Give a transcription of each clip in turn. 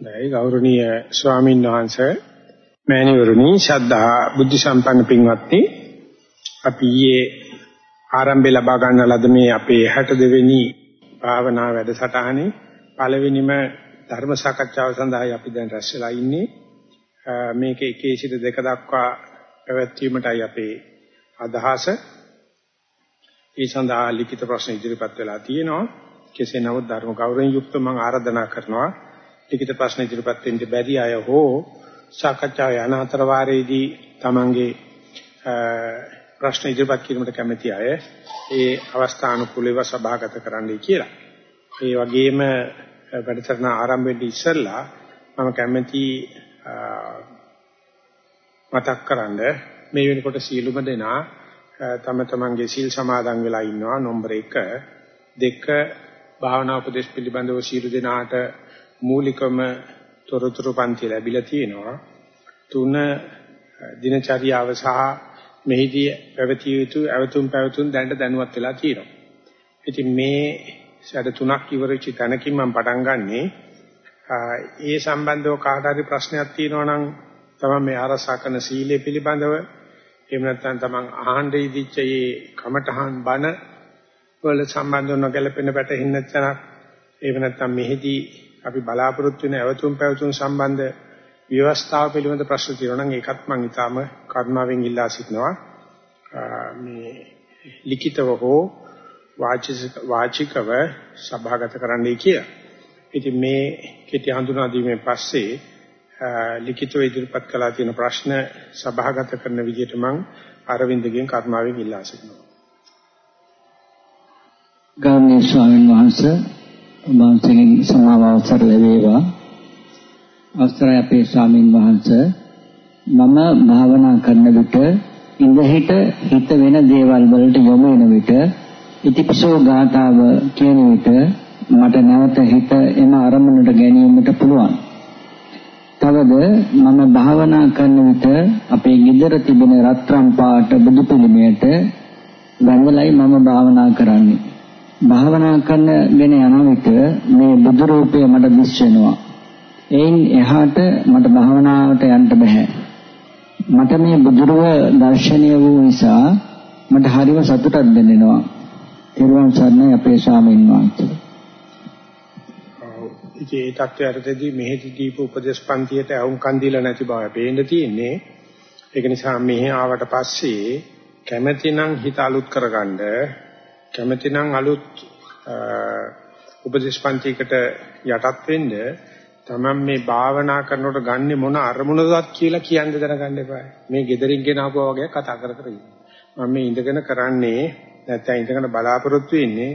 දැයි ගෞරවනීය ස්වාමීන් වහන්සේ මෑණිවරුනි ශ්‍රද්ධා බුද්ධ සම්පන්න පින්වත්නි අපි ඊයේ ආරම්භය ලබා ගන්න ලද මේ අපේ 62 වෙනි භාවනා වැඩසටහනේ පළවෙනිම ධර්ම සාකච්ඡාව සඳහායි අපි දැන් රැස් වෙලා ඉන්නේ. මේක එකේ සිට දෙක දක්වා පැවැත්වීමටයි අපේ අදහස. ඒ සඳහා ලිඛිත ප්‍රශ්න ඉදිරිපත් වෙලා තියෙනවා. කෙසේ නමුත් ධර්ම ගෞරවයෙන් යුක්ත මම ආරාධනා කරනවා ලිඛිත ප්‍රශ්න ඉදිරිපත් වෙන්න බැරි අය හෝ සාකච්ඡාව යන අතර වාරයේදී තමන්ගේ ප්‍රශ්න ඉදිරිපත් කිරීමට කැමැති අය ඒ අවස්ථානුකූලව සභාගත කරන්නයි කියලා. ඒ වගේම වැඩසටහන ආරම්භ වෙන්න ඉස්සෙල්ලා මම කැමැති මතක් කරන්න මේ වෙනකොට සීලුම දෙනා තම තමන්ගේ සීල් සමාදන් වෙලා ඉන්නවා නම්බර 1 2 භාවනා උපදේශ පිළිබඳව සීල දෙනාට මූලිකම තොරතුරු පන්ති ලැබිලා තියෙනවා. තුන දිනචරියාව සහ මෙහිදී පැවතිය යුතු අවතුම් පැවතුම් දැනට දැනුවත් වෙලා තියෙනවා. ඉතින් මේ ෂඩ තුනක් ඉවරචි තැනකින් මම පටන් ගන්නෙ ඒ සම්බන්ධව කාට හරි ප්‍රශ්නයක් තියෙනවා නම් තමයි මේ ආරසා කරන සීලය පිළිබඳව එහෙම නැත්නම් තමන් අහන්න ඉදිච්ච මේ කමඨහන් බණ වල සම්බන්ධව නොගැලපෙන පැටහෙන්න නැත්නම් එහෙම නැත්නම් මෙහිදී අපි බලාපොරොත්තු වෙන අවතුම් පැවතුම් සම්බන්ධ ව්‍යවස්ථාව පිළිබඳ ප්‍රශ්න තියෙනවා නම් ඒකත් මම ඊටාම කරුණාවෙන් ඉල්ලා සිටිනවා මේ ලිඛිතව හෝ වාචිකව සභාගත කරන්නයි කියලා. ඉතින් මේ කෙටි හඳුනා දීමෙන් පස්සේ ලිඛිතව ඉදිරිපත් කළා තියෙන ප්‍රශ්න සභාගත කරන විදිහට මම අරවින්දගෙන් කරුණාවෙන් ඉල්ලා සිටිනවා. ගෞරවනීය ස්වාමීන් වහන්සේ වහන්සේගෙන් සමාව අවසර ලැබේවා. අවසරයි අපේ ස්වාමින් වහන්සේ. මම භාවනා කරන විට ඉඳහිට හිත වෙන දේවල් වලට යොමු වෙන විට ඉතිපිසෝ ගාතාව කියන විට මට නැවත හිත එම අරමුණට ගැනීමට පුළුවන්. තවද මම භාවනා කරන විට අපේ ගෙදර තිබෙන රත්රන් පාට බුදු පිළිමයට වැඳලයි මම භාවනා කරන්නේ. භාවනා කරනගෙන යන විට මේ බුදු රූපය මට දිස් වෙනවා. එයින් එහාට මට භාවනාවට යන්න බෑ. මට මේ බුදුරුව දර්ශනීය වූ නිසා මට හරිම සතුටක් දැනෙනවා. ඊළඟ සරණයි අපේ ස්වාමීන් වහන්සේ. ඉතින් ඒ තත්ත්වයටදී මෙහෙදි දීප උපදේශ පන්තියට අවුම්කන් දීලා නැති බව පේන්න තියෙන්නේ. ඒක නිසා මෙහි ආවට පස්සේ කැමැතිනම් හිත අලුත් කරගන්න කැමැතිනම් අලුත් උපදේශ පන්තියකට යටත් වෙන්න තමන් මේ භාවනා කරනකොට ගන්නෙ මොන අරමුණක්වත් කියලා කියන්න දැනගන්න එපා. මේ gederin ගෙන ආපුවා වගේ කතා කර කර ඉන්න. මම මේ ඉඳගෙන කරන්නේ නැත්නම් ඉඳගෙන බලාපොරොත්තු වෙන්නේ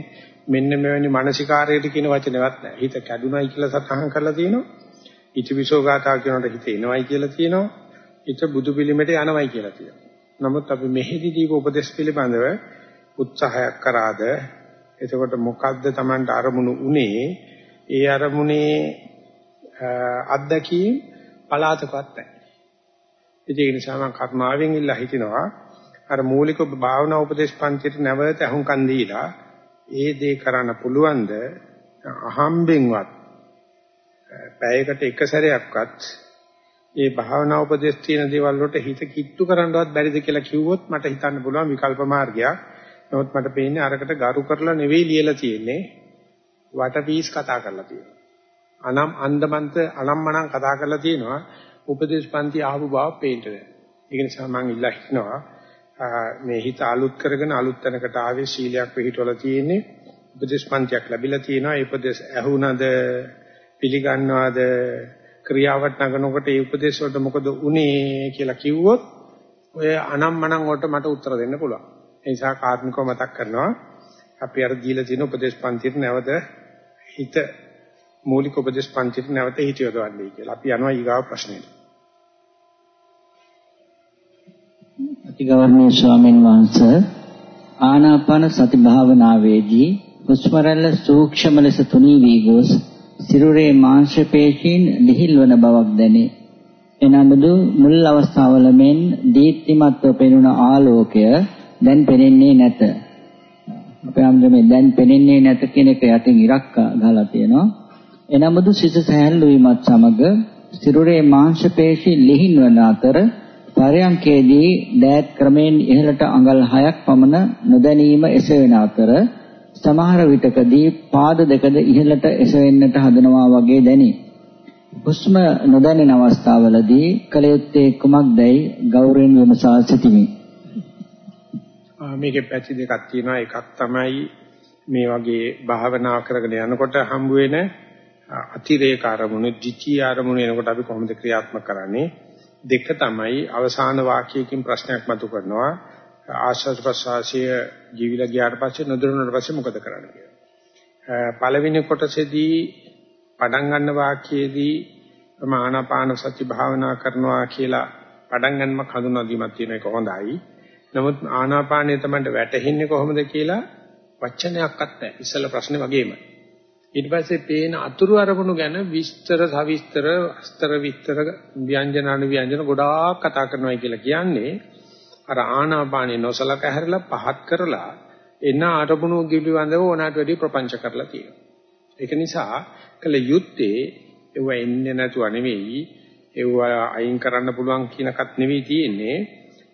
මෙන්න මෙවැනි මානසිකාරයට කියන වචනවත් නැහැ. හිත කැඩුනයි කියලා සතහන් කරලා තියෙනවා. ඉතිවිසෝ ගාථා කියනකොට හිත එනවයි කියලා තියෙනවා. හිත බුදු පිළිමෙට යනවයි කියලා තියෙනවා. නමුත් අපි මෙහෙදි දීප උපදේශ පිළිබඳව උත්සාහයක් කරාද එතකොට මොකද්ද Tamanට අරමුණු උනේ ඒ අරමුණේ අත්දැකීම් පලාතකවත් නැහැ. ඒ නිසා මම කර්මාවෙන් ඉල්ලා හිටිනවා අර මූලික භාවනා උපදේශ පන්තියට නැවත අහුම්කන් දීලා ඒ දේ කරන්න පුළුවන්ද අහම්බෙන්වත් පැයකට එක සැරයක්වත් ඒ භාවනා උපදේශ තියෙන දේවල් වලට හිත කිට්ටු කරන්නවත් බැරිද කියලා කිව්වොත් මට හිතන්න පුළුවන් විකල්ප මාර්ගයක්. නමුත් මට පේන්නේ අරකට ගරු කරලා නෙවෙයි ලියලා තියෙන්නේ වටපීස් කතා කරලා තියෙනවා. අනම් අන්දමන්ත අනම්මනම් කතා කරලා තියෙනවා උපදේශ පන්ති ආපු බව පේන්න නැහැ. ඒක නිසා මම ඉල්ලා හිටිනවා මේ හිත අලුත් කරගෙන අලුත් තැනකට ආවේ සීලයක් පිළිටවල තියෙන්නේ උපදේශ පන්තියක් ලැබිලා තියෙනවා ඒ උපදේශ ඇහුණද පිළිගන්නවද ක්‍රියාවට නගනකොට ඒ උපදේශ වලට මොකද උනේ කියලා කිව්වොත් ඔය අනම්මනම් වලට මට උත්තර දෙන්න පුළුවන්. ඒ නිසා කාර්මිකව මතක් කරනවා අපි අර දීලා තියෙන උපදේශ පන්තියට නැවත හිත මූලික උපදේශ පන්තියට නැවත හිත යොදවන්නේ කියලා. අපි යනවා ඊගාව ප්‍රශ්නෙට. අතිගෞරවනීය ස්වාමීන් වහන්සේ ආනාපාන සති භාවනාවේදී හුස්ම රැල්ල සූක්ෂම ලෙස තුනී වී ගොස් සිරුරේ මාංශ පේශීන් ලිහිල් වන බවක් දැනේ. එනමුදු මුල් අවස්ථාවල මෙන් දීප්තිමත්ව පෙනුන ආලෝකය දැන් පෙනෙන්නේ නැත. අපේ අම්දමේ දැන් පෙනෙන්නේ නැත කියන එක යටින් ඉරක් ගහලා තියෙනවා. එනමුදු සිත සැහැල්ලු වීමත් සමග සිරුරේ මාංශ පේශි ලිහින් වන අතර පරයන්කේදී දෑත් ක්‍රමෙන් ඉහළට අඟල් 6ක් පමණ නොදැනීම එසවෙන අතර සමහර විටකදී පාද දෙකද ඉහළට එසවෙන්නට හදනවා වගේ දැනේ. හුස්ම නොදැනෙන අවස්ථාවලදී කල යුත්තේ කුමක්දයි ගෞරවයෙන් විමසා සිටිමි. මේකේ පැති දෙකක් තියෙනවා. එකක් තමයි මේ වගේ භාවනා කරගෙන යනකොට හම්බ වෙන අතිරේක අරමුණු, ditthi අරමුණු එනකොට අපි කොහොමද ක්‍රියාත්මක කරන්නේ? දෙක තමයි අවසාන වාක්‍යයකින් ප්‍රශ්නයක් මතු කරනවා. ආශ්වාස ප්‍රශ්වාසය ජීවිලා ගියාට පස්සේ නොදරුණාට පස්සේ මොකද කරන්නේ කියලා. පළවෙනි කොටසේදී පටන් ගන්න වාක්‍යයේදී ආනාපාන සති භාවනා කරනවා කියලා පටන් ගන්නමක් හඳුනා දීමක් තියෙන එක හොඳයි. නමුත් ආනාපානය තමයි වැටෙන්නේ කොහොමද කියලා වචනයක්වත් නැහැ. ඉස්සල ප්‍රශ්නේ වගේම. ඊට පස්සේ පේන අතුරු අරමුණු ගැන විස්තර සවිස්තර අස්තර විස්තර ව්‍යංජන අනු ව්‍යංජන ගොඩාක් කතා කරනවා කියලා කියන්නේ අර ආනාපානේ නොසලක හැරලා පහත් කරලා එන අරමුණු පිළිබඳව ඕනකට වැඩි ප්‍රපංච කරලා තියෙනවා. ඒක නිසා කළ යුත්තේ ඒව එන්නේ නැතුව නෙවෙයි ඒව අයින් කරන්න පුළුවන් කියනකත් නෙවෙයි තියෙන්නේ.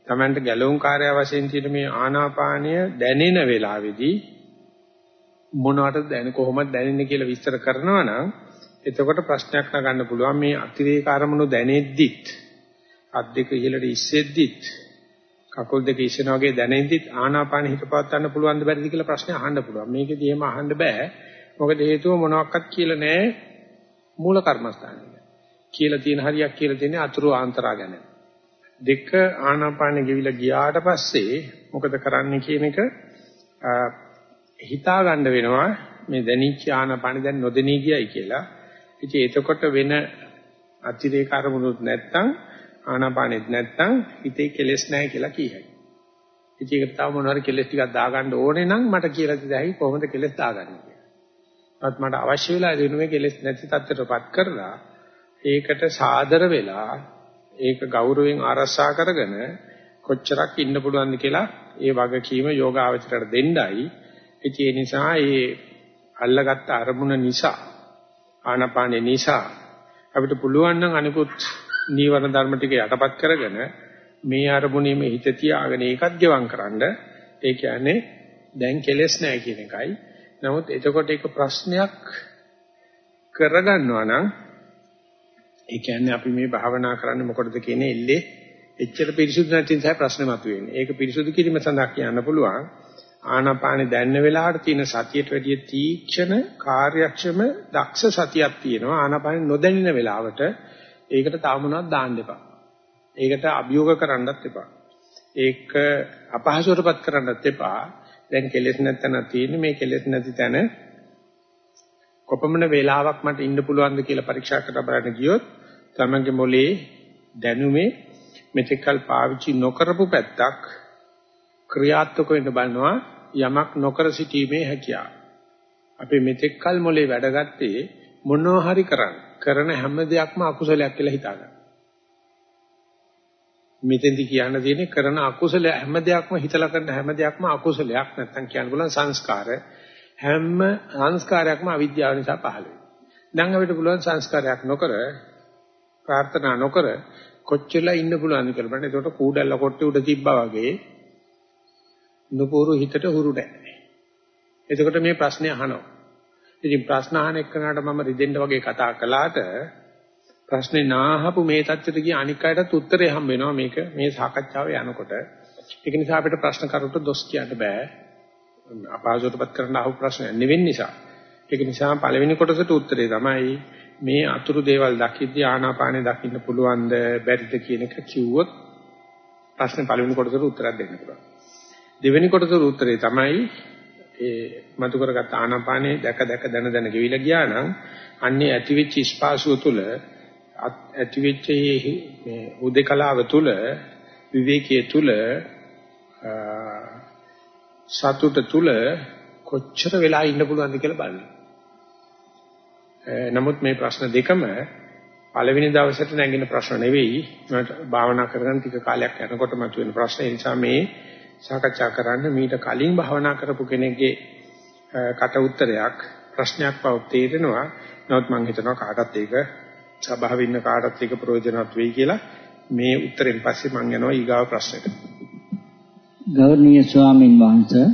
Tamanට ගැලවුම් කාර්ය වශයෙන් තියෙන මේ ආනාපානය දැනෙන වෙලාවේදී මොනවටද දැනෙ කොහොමද දැනෙන්නේ කියලා විස්තර කරනවා නම් එතකොට ප්‍රශ්නයක් නගන්න පුළුවන් මේ අතිරේක අරමුණු දැනෙද්දිත් අත් දෙක ඉහළට ඉස්සෙද්දිත් කකුල් දෙක ඉස්සෙන වගේ දැනෙද්දිත් ආනාපාන හිතපවත් ගන්න පුළුවන්ද බැරිද කියලා ප්‍රශ්නේ අහන්න පුළුවන්. මේකෙදි එහෙම අහන්න බෑ. මොකද හේතුව මොනවත් කියලා නැහැ මූල කර්මස්ථානේ. කියලා තියෙන හරියක් කියලා තියෙන්නේ අතුරු ආන්තරා ගැන. දෙක ආනාපාන ගෙවිලා ගියාට පස්සේ මොකද කරන්නේ කියන එක හිතා ගන්න වෙනවා මේ දැනිච්ච ආනාපාන දැන් නොදෙනී ගියයි කියලා. ඉතින් එතකොට වෙන අතිරේක අරමුණුත් නැත්තම් ආනාපානෙත් නැත්තම් හිතේ කෙලෙස් නැහැ කියලා කියයි. ඉතින් ඒකට තව මොනවාරි කෙලෙස් ටිකක් දාගන්න ඕනේ නම් මට කියලා දෙයි කොහොමද කෙලෙස් දාගන්නේ කියලා. ඒත් මට අවශ්‍ය වෙලා දිනුවේ කෙලෙස් නැති තත්ත්වයටපත් කරලා ඒකට සාදර වෙලා ඒක ගෞරවයෙන් ආරක්ෂා කරගෙන කොච්චරක් ඉන්න පුළුවන්ද කියලා ඒ වගකීම යෝගාවචරයට දෙන්නයි. ඒ නිසා ඒ අල්ලගත්ත අරමුණ නිසා ආනාපානේ නිසා අපිට පුළුවන් නම් අනිකුත් නීවරණ ධර්ම ටික යටපත් කරගෙන මේ අරමුණේම හිත තියාගෙන ඒකත් ගෙවම් කරන්න ඒ කියන්නේ දැන් කෙලස් නැහැ කියන එකයි. නමුත් එතකොට ඒක ප්‍රශ්නයක් කරගන්නවා නම් ඒ කියන්නේ අපි මේ භාවනා කරන්නේ මොකටද කියන්නේ එල්ලේ එච්චර පිරිසුදු නැති නිසා ප්‍රශ්නේ මතුවෙන්නේ. ඒක පිරිසුදු කිරීම සඳහා කියන්න පුළුවන්. ආනාපානේ දැනන වෙලාවට තියෙන සතියට වැඩිය තීක්ෂණ කාර්යක්ෂම දක්ෂ සතියක් තියෙනවා. ආනාපානේ නොදැනෙන වෙලාවට ඒකට තාම මොනවද දාන්න එපා. ඒකට අභියෝග කරන්නත් එපා. ඒක අපහසුවටපත් කරන්නත් එපා. දැන් කෙලෙස් නැත්තන තියෙන්නේ මේ කෙලෙස් නැති තැන කොපමණ වේලාවක් මට ඉන්න පුළුවන්ද කියලා පරීක්ෂා කරලා බලන්න ගියොත් තමන්ගේ මොලේ දැනුමේ මෙතෙක්කල් පාවිච්චි නොකරපු පැත්තක් ක්‍රියාත්මක වෙන්න බලනවා යමක් නොකර සිටීමේ හැකියාව. අපි මෙතෙක්කල් මොලේ වැඩගත්තේ මොනවා හරි කරන්න. කරන හැම දෙයක්ම අකුසලයක් කියලා හිතාගන්න. මෙතෙන්දි කියන්න තියෙන්නේ කරන අකුසල හැම දෙයක්ම හිතලා කරන හැම දෙයක්ම අකුසලයක් නැත්තම් කියන්න පුළුවන් සංස්කාර. හැම සංස්කාරයක්ම අවිද්‍යාව නිසා පහළ වෙනවා. දැන් අපිට පුළුවන් සංස්කාරයක් නොකර ප්‍රාර්ථනා නොකර කොච්චරලා ඉන්න පුළුවන්ද කියලා බලන්න. ඒකට කූඩැල්ල කොට්ටේ උඩ තිබ්බා වගේ නුපුරු හිතට හුරු නැහැ. එතකොට මේ ප්‍රශ්නේ අහනවා. ඉතින් ප්‍රශ්න අහන එක්කනට මම රිදෙන්න වගේ කතා කළාට ප්‍රශ්නේ නාහපු මේ தත්ත්වයට ගිය අනික් අයටත් උත්තරේ හම්බ වෙනවා මේක මේ සාකච්ඡාව යනකොට. ඒක නිසා අපිට ප්‍රශ්න කරුට දොස් කියන්න බෑ. අපහසුතාවපත් කරන්න අහු ප්‍රශ්න නෙවෙයි නිසා. ඒක නිසා පළවෙනි කොටසට උත්තරේ තමයි මේ අතුරු දේවල් දකිද්දී ආනාපානෙ දකින්න පුළුවන්ද බැරිද කියන එක කිව්වොත් ප්‍රශ්නේ පළවෙනි කොටසට උත්තරයක් දෙන්න පුළුවන්. දෙවෙනි කොටසට උත්තරේ තමයි ඒ මතු කරගත් ආනාපානේ දැක දැක දන දන ගෙවිලා ගියා නම් අන්නේ ඇතිවෙච්ච ස්පාසුව තුළ ඇතිවෙච්ච මේ උදේකලාව තුළ විවේකයේ තුළ සතුට තුළ කොච්චර වෙලා ඉන්න පුළුවන්ද කියලා බලන්න. නමුත් මේ ප්‍රශ්න දෙකම පළවෙනි දවසට නැගින ප්‍රශ්න නෙවෙයි. මට භාවනා කරගෙන ටික කාලයක් යනකොට මතුවෙන ප්‍රශ්න. ඒ නිසා මේ සාකච්ඡා කරන්න මීට කලින් භාවනා කරපු කෙනෙක්ගේ කට උත්තරයක් ප්‍රශ්නයක් බව තේරෙනවා. නමුත් මම හිතනවා කාටත් ඒක සභාවේ ඉන්න කාටත් ඒක ප්‍රයෝජනවත් වෙයි කියලා මේ උත්තරෙන් පස්සේ මම යනවා ඊගාව ප්‍රශ්නෙට. ගෞරවනීය ස්වාමින් වහන්සේ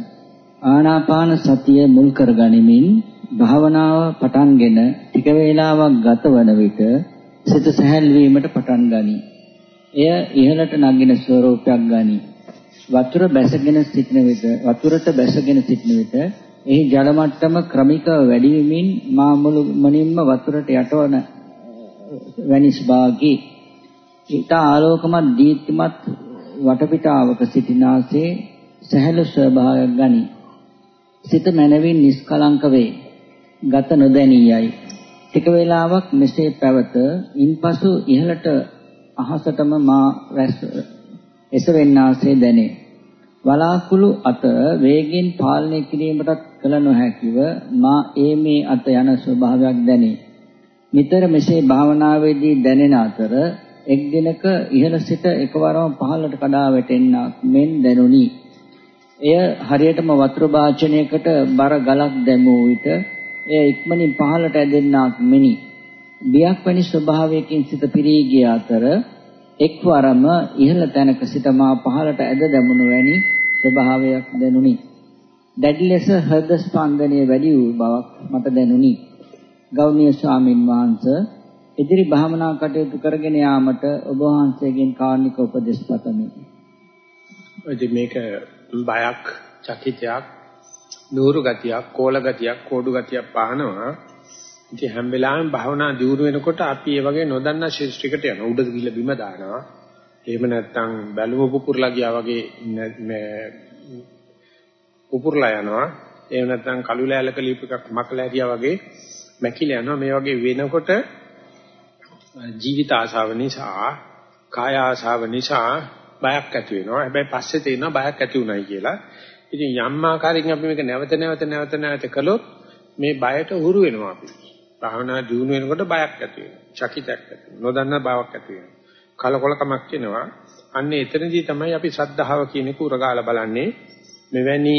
ආනාපාන සතිය මුල් කරගනිමින් භාවනාව පටන්ගෙන ටික වේලාවක් ගතවන විට සිත සැහැල් වීමට පටන් ගනී. එය ඉහළට නගින ස්වරූපයක් ගනී. වතුර බැසගෙන සිටින විට වතුරට බැසගෙන සිටින විට එහි ජල මට්ටම ක්‍රමිකව වැඩි වෙමින් මා මුළු මනින්ම වතුරට යටවන වැනි ස්භාගී ඊට ආලෝකමත් දීප්තිමත් වටපිටාවක සිටිනාසේ සහැල්ලු ස්වභාවයක් ගනී. සිත මනවින් නිස්කලංක වේ. ගත නොදැනියයි. ටික වේලාවක් මෙසේ පැවත ඉන්පසු ඉහළට අහසටම මා රැස් එසවෙන්නාසේ දැනේ. වලාකුළු අත වේගෙන් පාලනය කිරීමටත් කල නොහැකිව මා ඒ මේ අත යන ස්වභාවයක් දැනේ. නිතර මෙසේ භාවනාවේදී දැනෙන අතර එක් දිනක ඉහළ සිට එකවරම පහළට කඩා වැටෙන්නක් මෙන් දැනුනි. එය හරියටම වතුර වාචනයකට බර ගලක් දැමූ විට එය ඉක්මනින් පහළට ඇදෙන්නක් මෙනි. බියක් වැනි ස්වභාවයකින් සිත පිරී ගිය අතර එක්වරම ඉහළ තැනක සිට මා පහළට ඇද දැමුණු වැනි ස්වභාවයක් දැනුනි. දැඩි ලෙස හෘද ස්පන්දනය වැඩි වූ බවක් මට දැනුනි. ගෞණීය ස්වාමින් වහන්සේ ඉදිරි භාවනා කටයුතු කරගෙන යාමට ඔබ වහන්සේගෙන් කාර්නික උපදෙස් පතමි. ඉතින් මේක බයක්, චකිතයක්, නూరు ගතියක්, කෝල ගතියක්, කෝඩු ගතියක් පහනවා. ඉතින් හැම වෙලාවෙම භාවනා දියුණු වෙනකොට අපි ඒ වගේ නොදන්නා ශිෂ්ටිකට යනවා. උඩ ගිහිල්ලා බිම දානවා. එහෙම නැත්නම් බැලුම පුපුරලා ගියා වගේ මේ පුපුරලා යනවා. එහෙම නැත්නම් කළු ලෑල්ලක ලිප් එකක් මකලා හැදියා වගේ මැකිලා යනවා. මේ වගේ වෙනකොට ජීවිත ආශාව නිසා, කාය ආශාව නිසා බයක් ඇති වෙනවා. හැබැයි පස්සේ තේරෙනවා බයක් ඇති උනායි කියලා. ඉතින් යම් ආකාරයකින් අපි මේක නැවත නැවත නැවත නැවත කළොත් මේ බයට උහුරු වෙනවා අපි. භාවනා දියුණු වෙනකොට බයක් ඇති වෙනවා. චකිතයක් ඇති වෙනවා. නොදන්න බවක් ඇති වෙනවා. කලකොලකමක් වෙනවා. අන්න එතනදී තමයි අපි ශ්‍රද්ධාව කියන එක උරගාලා බලන්නේ. මෙවැනි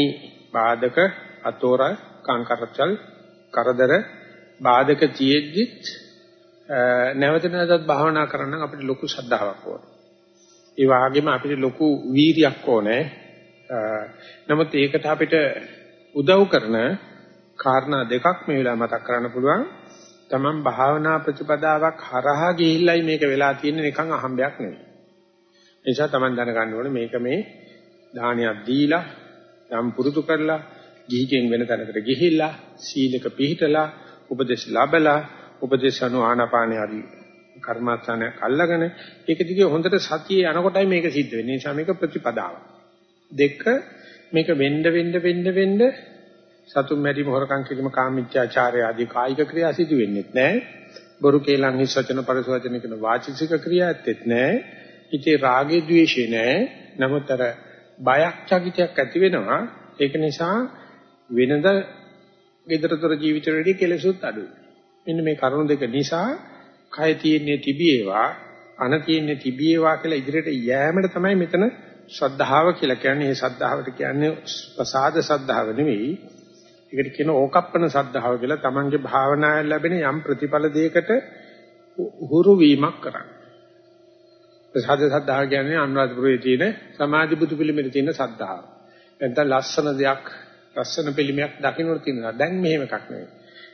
බාධක අතෝර කාංකරචල් කරදර බාධක තියෙද්දිත් නැවත නැවතත් භාවනා කරන්න අපිට ලොකු ශ්‍රද්ධාවක් ඕනේ. ඒ වගේම අපිට ලොකු වීරියක් ඕනේ. නමුත් ඒකට අපිට උදව් කරන කාරණා දෙකක් මේ වෙලාව මතක් කරන්න පුළුවන්. තමන් භාවනා ප්‍රතිපදාවක් හරහා ගිහිල්ලයි මේක වෙලා තියෙන්නේ නිකන් අහම්බයක් නෙවෙයි. ඒ නිසා තමන් දැනගන්න ඕනේ මේක මේ දානයක් දීලා යම් පුරුදු කරලා ගිහිගෙන් වෙන තැනකට ගිහිල්ලා සීලක පිළිහිටලා උපදේශ ලැබලා උපදේශ අනු ආනාපානිය හරි කර්මාස්ථානයක් අල්ලගෙන ඒක දිගේ හොඳට සතියේ යනකොටයි මේක සිද්ධ වෙන්නේ. ඒ නිසා මේක ප්‍රතිපදාවක්. දෙක මේක වෙන්න වෙන්න වෙන්න වෙන්න සතුම් මැරීම හොරකම් කිරීම කාමීත්‍යාචාරය ආදී කායික ක්‍රියා සිදු වෙන්නේ නැහැ. බොරු කේලම් හිස් වචන පරිසවචන කියන වාචික ක්‍රියා ඇත්තෙත් නැහැ. ඉතේ රාගේ ద్వේෂේ නැහැ. නමුත් අර බයක් චකිතයක් ඇති වෙනවා. ඒක නිසා වෙනද ගෙදරතොර ජීවිතවලදී කෙලෙසුත් අඩුයි. මෙන්න මේ කරුණු දෙක නිසා කය තියෙන්නේ තිබියේවා අන තියෙන්නේ තිබියේවා කියලා ඉදිරියට යෑමට තමයි මෙතන ශ්‍රද්ධාව කියලා කියන්නේ. මේ ශ්‍රද්ධාවට කියන්නේ ප්‍රසාද ශ්‍රද්ධාව නෙවෙයි. ඒකට කියන ඕකප්පන ශ්‍රද්ධාව කියලා. Tamange භාවනාවෙන් ලැබෙන යම් ප්‍රතිඵල දෙයකට උහුරු වීමක් කරන්න. ප්‍රසාද ශ්‍රද්ධාව කියන්නේ අනුරාධපුරයේ තියෙන සමාධි බුදු පිළිමේ තියෙන ශ්‍රද්ධාව. නැත්නම් ලස්සන දෙයක් ලස්සන පිළිමයක් දකින්න තියෙනවා. දැන් මෙහෙම එකක් නෙවෙයි.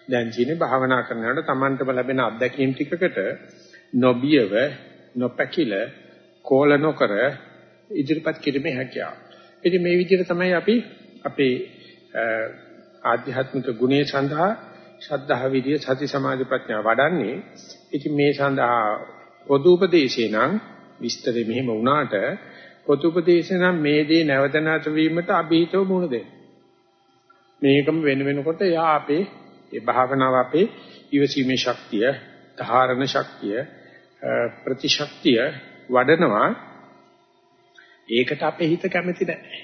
දැන් තියෙන්නේ භාවනා කරනකොට Tamanටම ලැබෙන අත්දැකීම් ටිකකට නොබියව නොපැකිල කෝල නොකර ඉදිරිපත් කිරීමේ හැකියාව. ඉතින් මේ විදිහට තමයි අපි අපේ ආධ්‍යාත්මික ගුණය සඳහා ශ්‍රද්ධා විදිය සති සමාධි ප්‍රඥා වඩන්නේ. ඉතින් මේ සඳහා පොදු උපදේශේ නම් විස්තරෙ මෙහෙම වුණාට පොදු උපදේශේ නම් මේ දේ නැවත නැවත වීමට අභීතව මුණ දෙන්න. මේකම වෙන වෙනකොට යා අපේ ඒ භාවනාව අපේ ඉවසීමේ ශක්තිය, ධාරණ ශක්තිය, ප්‍රතිශක්තිය වඩනවා. ඒකට අපේ හිත කැමති නැහැ.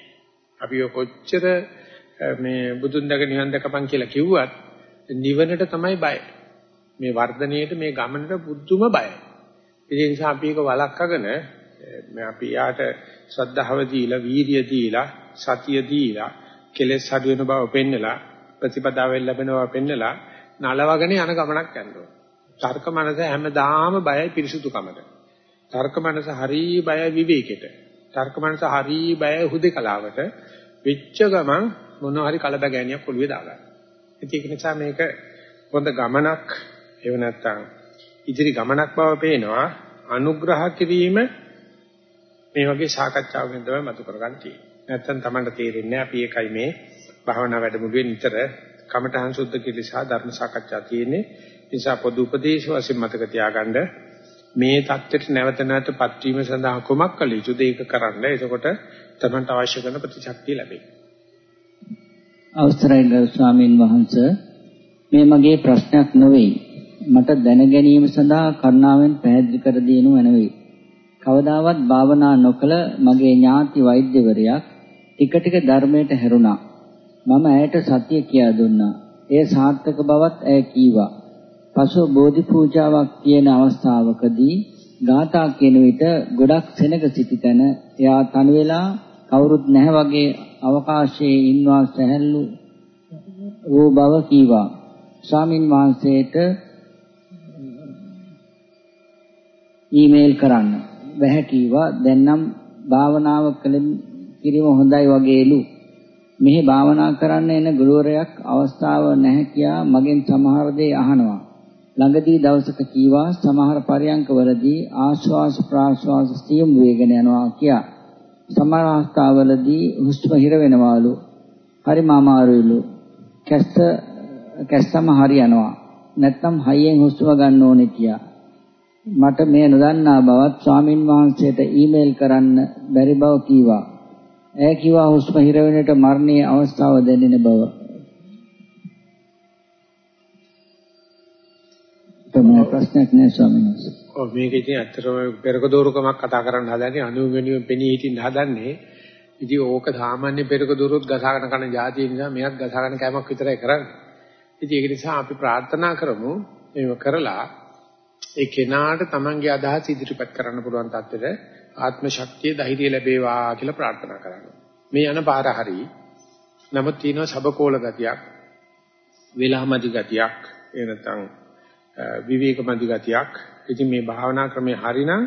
අපි කොච්චර මේ බුදුන් දක නිවන් දකපන් කියලා කිව්වත් නිවනට තමයි බය. මේ වර්ධනයේට මේ ගමනට බුද්ධුම බයයි. ඒ නිසා අපි ඒක වළක්වාගෙන මේ අපි යාට ශ්‍රද්ධාව දීලා, වීරිය දීලා, සතිය දීලා, කෙලෙස් අඩු වෙන බව පෙන්නලා ප්‍රතිපදාවෙන් ලැබෙනවා පෙන්නලා නලවගෙන යන ගමනක් යනවා. තර්ක මනස හැමදාම බයයි පිරිසුදුකමට. තර්ක මනස හරි බයයි විවේකයට. තර්ක මනස හරි බයයි හුදේකලාවට. වෙච්ච ගමන් මොනවා හරි කලබගෑනියක් ඔළුවේ දාගන්න. ඒක නිසා මේක හොඳ ගමනක් එව නැත්තම් ඉදිරි ගමනක් බව පේනවා. අනුග්‍රහ කිරීම මේ වගේ සාකච්ඡාවකින් තමයි මතු කරගන්න තියෙන්නේ. නැත්තම් Tamanට තේරෙන්නේ අපි ඒකයි මේ භාවනා වැඩමුළුවේ නිතර කමඨහං සුද්ධ කිලිසා ධර්ම සාකච්ඡා තියෙන්නේ. නිසා පොදු උපදේශ වශයෙන් මතක තියාගන්න මේ தත්ත්වයට නැවත නැවතපත් වීම සඳහා කුමක් කළ යුතුද ඒක කරන්න. එතකොට Tamanට අවශ්‍ය කරන ප්‍රතිශක්තිය ලැබෙයි. අවසරයි ගරු ස්වාමීන් වහන්සේ මේ මගේ ප්‍රශ්නයක් නෙවෙයි. මට දැන ගැනීම සඳහා කරුණාවෙන් පැහැදිලි කර දෙනු මැනවි. කවදාවත් භාවනා නොකළ මගේ ඥාති වෛද්‍යවරයෙක් ටික ටික ධර්මයට හැරුණා. මම ඇයට සත්‍ය කියා දුන්නා. එය සාර්ථක බවත් ඇය කීවා. පසුව බෝධි පූජාවක් තියෙන අවස්ථාවකදී ගාථා කියන විට ගොඩක් සෙනග සිටි තැන එයා තනි වෙලා කවුරුත් නැහැ වගේ අවකාශයේ ඉන්නවා සැහැල්ලු වූ බව කීවා. ස්වාමින් වහන්සේට ඊමේල් කරන්න. බැහැ කීවා. දැන් නම් භාවනාව කිරීම හොඳයි වගේලු. මෙහි භාවනා කරන්න එන ගුරුවරයෙක් අවස්ථාව නැහැ කියා මගෙන් සමහර දේ අහනවා. ළඟදී දවසක කීවා සමහර පරයන්කවලදී ආශ්වාස ප්‍රාශ්වාස සියුම් වේගන යනවා කියා. සමහර අවස්ථාවලදී හුස්ම හිර වෙනවලු. හරිම අමාරුයිලු. කැස්ස කැස්සම හරියනවා. නැත්නම් හයියෙන් හුස්ම ගන්න ඕනේ කියා. මට මේ නොදන්නා බවත් ස්වාමින් වහන්සේට ඊමේල් කරන්න බැරි බව කීවා. ඈ කිව්වා හුස්ම හිර වෙනට මරණීය අවස්ථාව දැනෙන බව. තමයි ප්‍රශ්නයක් නෑ ස්වාමීන් වහන්සේ. ඔව් මේක ඉතින් ඇත්තටම පෙරක දෝරුකමක් කතා කරන්න හදන්නේ අනුගමනියෙන් පෙනී හිටින්න හදන්නේ. ඉතින් ඕක සාමාන්‍ය පෙරක දෝරුත් ගසාගෙන කන જાතිය නිසා මෙයක් ගසාගෙන කෑමක් විතරයි කරන්නේ. ඉතින් ඒක නිසා අපි ප්‍රාර්ථනා කරමු මේව කරලා ඒ කෙනාට තමන්ගේ අදහස් ඉදිරිපත් කරන්න පුළුවන් තත්ත්වෙට ආත්ම ශක්තිය ධෛර්යය ලැබේවා කියලා ප්‍රාර්ථනා කරනවා. මේ යන පාර හරි. නමුත් තියෙනවා සබකෝල ගතියක්, වේලාමදි ගතියක්, ඒ නැත්නම් විවේකමදි ගතියක්. ඉතින් මේ භාවනා ක්‍රමයේ හරිනම්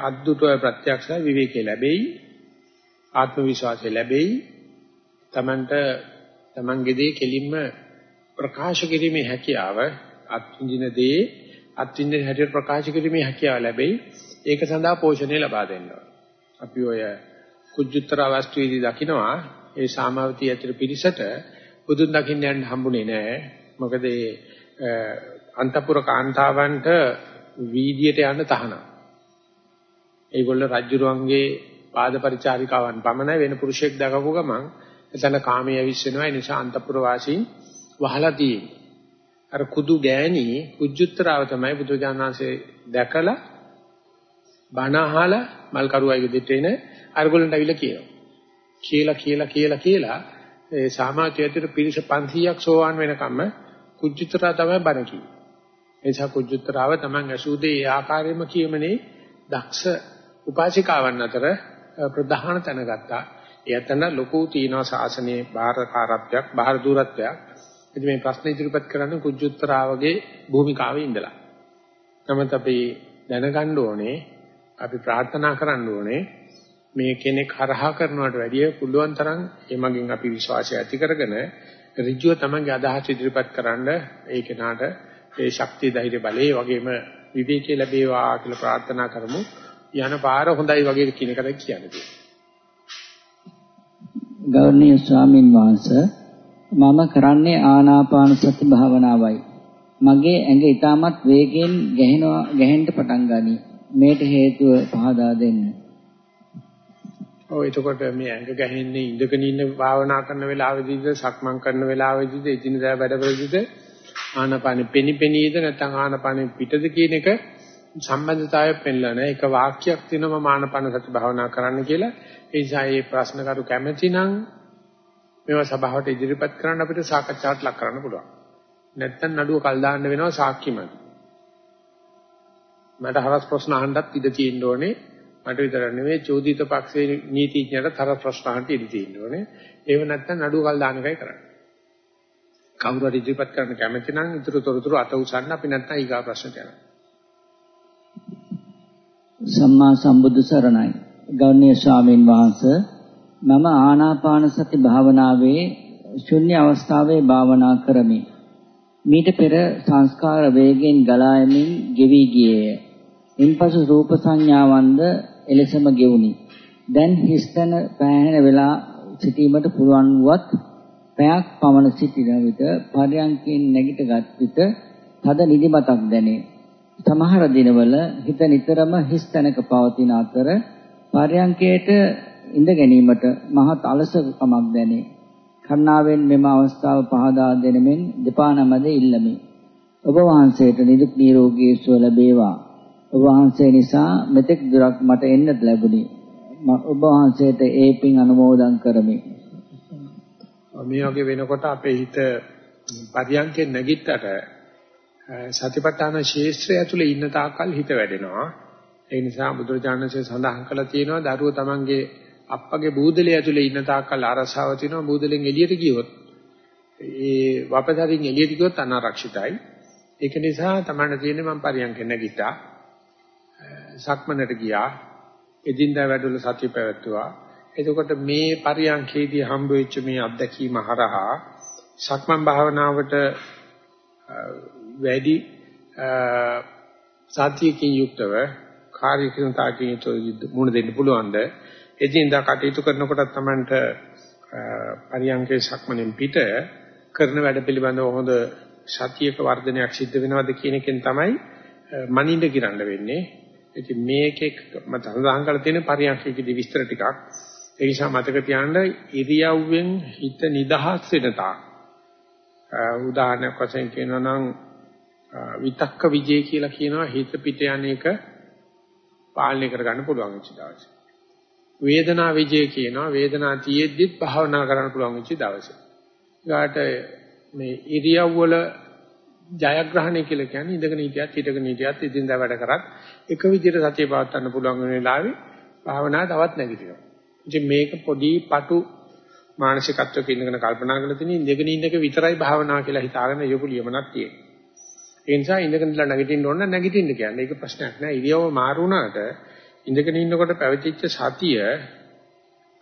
අද්දුටව ප්‍රත්‍යක්ෂ විවේකේ ලැබෙයි. ආත්ම විශ්වාසය ලැබෙයි. තමන්ට තමන්ගේ දේ කෙලින්ම ප්‍රකාශ කිරීමේ හැකියාව අත්විඳින දේ අත්විඳින හැටියට ප්‍රකාශ කිරීමේ හැකියාව ලැබෙයි. ඒක සඳහා පෝෂණය ලබා දෙන්න අපි ඔය කුජුත්තර අවස්ථාවේදී දකිනවා ඒ සාමාවතී ඇතුළු පිරිසට බුදුන් දකින්න යන්න හම්බුනේ නැහැ. මොකද ඒ අන්තපුර කාන්තාවන්ට වීදියට යන්න තහනම්. ඒගොල්ල රජුරුවන්ගේ පාද පරිචාරිකාවන් පමණයි වෙන පුරුෂයෙක් දකපු ගමන් එතන කාමයේ ඇවිස්සෙනවා ඒ නිසා අන්තපුර වාසීන් වහලා තියෙන්නේ. අර කුදු ගෑණි කුජුත්තරාව තමයි බුදුජානනාංශේ දැකලා බණ අහලා මල් කරුවයිගේ දෙට එන අරගොල්ලන්ට අවිල කියනවා. කියලා කියලා කියලා කියලා ඒ සාමාජ්‍යයට පිරිස 500ක් සෝවාන් වෙනකම්ම කුජුත්තරා තමයි බණ කිව්වේ. ඒ නිසා කුජුත්තරාව Taman ඇසුදේ ඒ ආකාරයෙන්ම කියමනේ දක්ෂ උපාසිකාවන් අතර ප්‍රධාන තැන ගත්තා. එයතන ලොකු තීනවා ශාසනයේ බාහිරකාරත්වයක් බාහිර දූරත්වයක්. ඉතින් මේ ප්‍රශ්න ඉදිරිපත් කරන්නේ කුජුත්තරාවගේ භූමිකාවේ ඉඳලා. නමුත් අපි දැනගන්න ඕනේ අපි ප්‍රාර්ථනා කරන්න ඕනේ මේ කෙනෙක් හරහා කරනවට වැඩිය පුළුවන් තරම් ඒ මගින් අපි විශ්වාසය ඇති කරගෙන ඍජුව තමන්ගේ අදහස් ඉදිරිපත් කරන්න ඒ කෙනාට ඒ ශක්තිය ධෛර්ය බලය වගේම විවේකී ලැබේවා කියලා ප්‍රාර්ථනා කරමු යන පාර හොඳයි වගේ කියන එකයි කියන්නේ. ගෞරවනීය ස්වාමින් වහන්සේ මම කරන්නේ ආනාපාන සති භාවනාවයි. මගේ ඇඟ ඊටමත් වේගෙන් ගැහෙනවා ගැහෙන්න පටන් ගනී. මේට හේතුව පහදා දෙන්න. ඔව් එතකොට මේ ඇඟ ගැහෙන්නේ ඉඳගෙන ඉන්න භාවනා කරන වෙලාවෙදීද සක්මන් කරන වෙලාවෙදීද එදිනදා වැඩවලදීද ආනපානෙ පෙනිපෙනීද නැත්නම් ආනපානෙ පිටද කියන එක සම්බන්ධතාවය පෙන්නලා නැහැ. එක වාක්‍යයක් තියෙනවා මම ආනපාන සති භාවනා කරන්න කියලා. ඒ නිසා මේ ප්‍රශ්න කරු කැමැති නම් මේවා සභාවට ඉදිරිපත් කරන්න අපිට සාකච්ඡාවට ලක් කරන්න පුළුවන්. නැත්නම් නඩුව කල් දාන්න වෙනවා සාක්ෂිමත්. මට හරස් ප්‍රශ්න අහන්නත් ඉඩ තියෙන්න ඕනේ. මට විතර නෙවෙයි චෝදිත පක්ෂයේ නීතිඥයට තර ප්‍රශ්න අහන්න ඉඩ තියෙන්න ඕනේ. ඒව නැත්තම් නඩුව කල් දාන එකයි කරන්නේ. කවුරු හරි ඉදිරිපත් කරන්න කැමති නම් ඊටු තොරතුරු අත උසන්න අපි නැත්නම් ඊගා ප්‍රශ්නට යනවා. සම්මා සම්බුදු සරණයි. ගෞරවනීය ස්වාමීන් වහන්සේ මම ආනාපාන සති භාවනාවේ ශුන්‍ය අවස්ථාවේ භාවනා කරමි. මීට පෙර සංස්කාර වේගෙන් ගලා යමින් ගෙවි ගියේය. ඉන්පසු රූප සංඥාවන්ද එලෙසම ගෙවුනි. දැන් හිස්තන පෑහෙන වෙලා සිටීමට පුළුවන් වුවත් පැයක් පමණ සිටින විට පරයන්කෙන් නැගිටගත් විට තද නිදිමතක් දැනේ. සමහර දිනවල හිත නිතරම හිස් තැනක පවතින අතර පරයන්කයට ඉඳ ගැනීමට මහත් අලසකමක් දැනේ. කරුණාවෙන් මෙම අවස්ථාව පහදා දෙනෙමින් දෙපා නමද ඉල්ලමි. ඔබ වහන්සේට නිදුක් නිරෝගී සුව ලැබේවා. ඔබ වහන්සේ නිසා මෙතෙක් දුරක් මට එන්නට ලැබුණි. ඔබ වහන්සේට ඒ පින් අනුමෝදන් කරමි. මේ වගේ වෙනකොට අපේ හිත පරියන්කේ නැගිට්ටට සතිපට්ඨාන ශේෂ්ත්‍රය ඇතුලේ ඉන්න තාක්කල් හිත වැඩෙනවා. ඒ නිසා බුදුරජාණන්සේ සඳහන් කළා තියෙනවා දරුවෝ තමන්ගේ අප්පගේ බූදලේ ඇතුලේ ඉන්න තාක්කල් අරසාව තියෙනවා බූදලෙන් එළියට ගියොත් ඒ වපතරින් එළියට ගියොත් අනාරක්ෂිතයි. ඒක නිසා තමන්න තියෙන්නේ මම පරියන්කේ නැගිට්ටා. සක්මනට ගියා. එදින්දා වැඩවල සතිය පැවැත්තුවා. එතකොට මේ පරියන්කේදී හම්බ වෙච්ච මේ අත්දැකීම හරහා සක්මන් භාවනාවට වැඩි සතියකින් යුක්තව කාර්යක්ෂමතාවකින් යුක්තව මුණ දෙන්න පුළුවන්ද? එදින්දා කටයුතු කරනකොට තමන්ට පරියන්කේ සක්මනෙන් පිට කරන වැඩ පිළිබඳව හොඳ සතියක වර්ධනයක් සිද්ධ වෙනවද කියන එකෙන් තමයි මනින්ද ගිරන්න වෙන්නේ. ඉතින් මේකේ මම සඳහන් කරලා තියෙන පරියන්කේදී විස්තර ටිකක්. ඒ නිසා මතක තියාගන්න ඉරියව්වෙන් හිත නිදහස් වෙන තාක් උදාහරණයක් වශයෙන් කියනවා නම් විතක්ක විජේ කියලා කියනවා හිත පිට යන එක පාලනය කරගන්න පුළුවන් වෙච්ච දවසේ. වේදනා විජේ කියනවා වේදනා තියෙද්දිත් භාවනා කරන්න පුළුවන් වෙච්ච දවසේ. ඊගාට මේ ඉරියව් වල ජයග්‍රහණය කියලා කියන්නේ ඉඳගෙන හිටියත් හිටගෙන හිටියත් ඉදින්දා වැඩ කරත් එක විදිහට සතිය පවත්වන්න පුළුවන් වෙන වෙලාවේ භාවනාව තවත් නැගිටිනවා. ඉතින් මේක පොඩි පටු මානසිකත්වයක ඉඳගෙන කල්පනා කරලා තියෙන ඉඳගෙන ඉන්න එක විතරයි භාවනාව කියලා හිතාගෙන යොකු ලියමනක් තියෙනවා. ඒ නිසා ඉඳගෙන ඉඳලා නැගිටින්න ඕන නැගිටින්න කියන්නේ ඒක ප්‍රශ්නයක් නෑ. ඉරියව්ව මාරු වුණාට ඉඳගෙන ඉන්නකොට පැවතිච්ච සතිය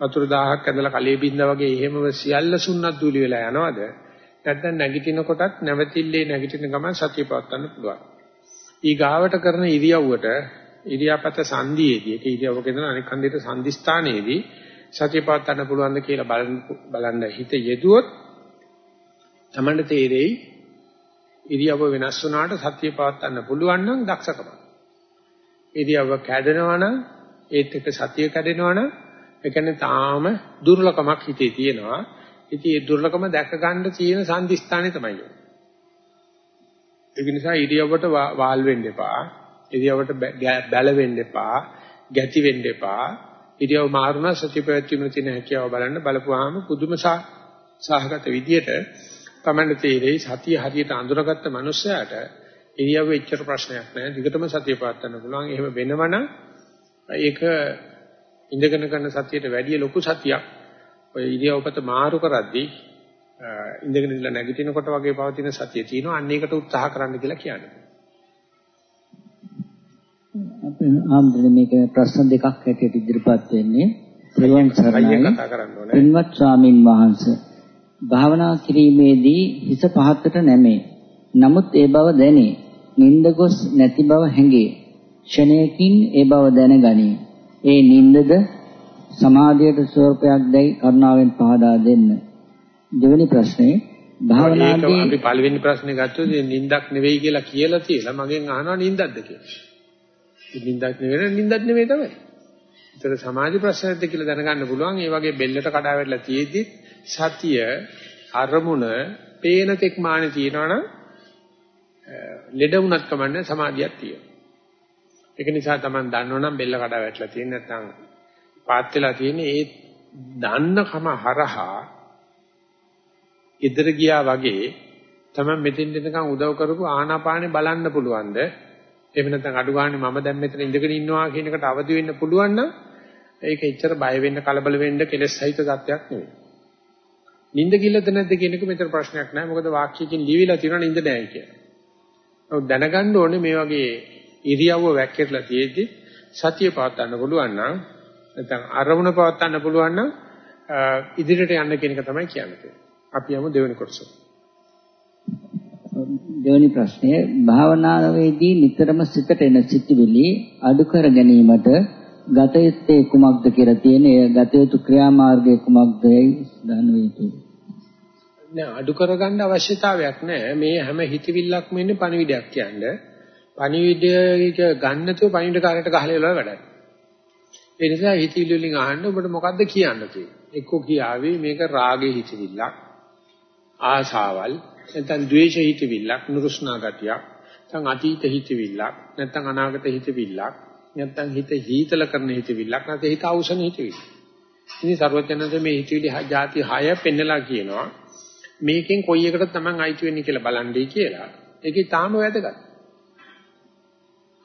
වතුර දහහක් ඇදලා කලයේ බින්දා වගේ එහෙමම සියල්ල සුන්නත් දූලි වෙලා යනවද? නැත්නම් නැගිටිනකොටත් නැවතිල්ලේ නැගිටින ගමන් සතිය පවත්වන්න පුළුවන්. ඊගාවට කරන ඉරියව්වට ඉරියාපත සංදීයේදී ඒක ඉරියව්වක ඉඳන් අනෙක් කන්දේට සංදිස්ථානයේදී සතිය පවත්වන්න පුළුවන්ද කියලා බලන්න හිත යෙදුවොත් තමන්ට තේරෙයි ඉරියව්ව වෙනස් වුණාට සතිය පවත්වන්න පුළුවන් නම් දක්ෂකම. ඉරියව්ව කැඩෙනවා නම් ඒත් එක්ක සතිය කැඩෙනවා නම් ඒ කියන්නේ තාම දුර්ලකමක් හිතේ තියෙනවා. ඉතින් ඒ දුර්ලකම දැක ගන්න තියෙන සංදිස්ථානේ තමයි ඒක. ඒක නිසා ඉරියව්වට වාල් වෙන්න එපා. ඉරියව්වට බැල වෙන්න එපා. ගැති වෙන්න එපා. ඉරියව් මාරුණා සතිය පැවැත්වීමේ තියෙන හැකියාව බලන්න බලපුවාම පුදුම සාහගත විදියට තමයි තේරෙයි සතිය හරියට අඳුරගත්ත මනුස්සයාට ඉරියව්ව එච්චර ප්‍රශ්නයක් නෑ. දිගටම සතිය පවත්වන්න පුළුවන්. එහෙම වෙනවනම් ඒක ඉඳගෙන කරන සතියට වැඩිය ලොකු සතියක් ඔය ඉරියව්පත මාරු කරද්දී ඉඳගෙන ඉඳලා නැගිටිනකොට වගේ පවතින සතිය තියෙනවා. අන්න ඒකට උත්සාහ කරන්න කියලා කියන්නේ. ආම්දනේ මේක ප්‍රශ්න දෙකක් හැටියට ඉදිරිපත් වෙන්නේ. ප්‍රියං සරණයි. පින්වත් ස්වාමින් වහන්සේ භාවනා කිරීමේදී හිස පහත්තට නැමේ. නමුත් ඒ බව දැනේ. නිින්ද ගොස් නැති බව හැඟේ. ක්ෂණයකින් ඒ බව දැනගනී. ඒ නිින්දද සමාධියට ස්වરૂපයක් දැයි කරුණාවෙන් පහදා දෙන්න. දෙවෙනි ප්‍රශ්නේ භාවනාදී අපි පළවෙනි ප්‍රශ්නේ ගත්තොත් නිින්දක් නෙවෙයි කියලා කියලා තියලා මගෙන් අහනවා නිින්දක්ද කියලා. නිින්දක් නෙවෙයි නිින්දක් නෙවෙයි තමයි. ඒතර සමාධි ප්‍රශ්නයක්ද කියලා දැනගන්න පුළුවන්. ඒ වගේ බෙල්ලට කඩා වැටලා තියෙද්දි සතිය අරමුණ පේන තෙක් මානේ තියෙනවනම් ලෙඩ වුණත් කමන්නේ සමාධියක් තියෙනවා. ඒක නිසා තමයි දන්නවනම් බෙල්ල කඩා වැටලා තියෙන්නේ නැත්නම් පාත් වෙලා තියෙන්නේ ඒ දන්නකම හරහා ඉදිරිය ගියා වගේ තමයි මෙතෙන් දෙනකන් උදව් කරපු ආනාපානේ බලන්න පුළුවන්ද? එහෙම නැත්නම් අඩු ගානේ මම දැන් මෙතන ඉඳගෙන ඉන්නවා කියන එකට අවදි වෙන්න පුළුවන් නම් ඒක එච්චර බය වෙන්න කලබල වෙන්න කෙලෙස් සහිත තත්යක් නෙවෙයි. නිින්ද කිල්ලද නැද්ද කියන එක මෙතන ප්‍රශ්නයක් නෑ. මොකද වාක්‍යකින් ලියවිලා තියෙනවා නිින්ද නෑ කියලා. නමුත් දැනගන්න ඕනේ මේ වගේ ඉරියව්ව වැක්කිරලා තියෙද්දි සතිය පවත්වන්න පුළුවන් නම් නැත්නම් අරමුණ පවත්වන්න පුළුවන් නම් ඉදිරියට යන්න කියන එක තමයි කියන්නේ. අපි යමු දෙවෙනි කොටසට. දෙවෙනි ප්‍රශ්නය භාවනාවේදී නිතරම සිතට එන සිතිවිලි අඩු කර ගැනීමට ගත යුත්තේ කුමක්ද කියලා තියෙන ඒ ගත යුතු ක්‍රියාමාර්ගය කුමක්ද දන්න වේතුයි. නෑ අඩු කරගන්න අවශ්‍යතාවයක් නෑ මේ හැම හිතවිල්ලක්ම ඉන්නේ පණිවිඩයක් කියන්නේ. පණිවිඩයක ගන්න නැතුව පණිවිඩ කාර්යයට ගහලා ඉවර වැඩක්. ඒ නිසා හිතවිලි වලින් අහන්න ඔබට මොකද්ද කියන්න තියෙන්නේ? එක්ක කියාවේ මේක රාගේ හිතවිල්ලක් ආශාවල් නැත්නම් ද්වේෂ හිතවිල්ලක් නුරුස්නා ගතියක් නැත්නම් අතීත හිතවිල්ලක් නැත්නම් අනාගත හිතවිල්ලක් නැත්නම් හිත හීතල කරන හිතවිල්ලක් නැත්නම් හිත අවසන හිතවිල්ල. ඉතින් සර්වඥාන්ත මේ හිතවිලි જાති 6 පෙන්නලා කියනවා මේකෙන් කොයි එකටද Taman අයිති වෙන්නේ කියලා බලන්නේ කියලා. ඒකේ තාම වැදගත්.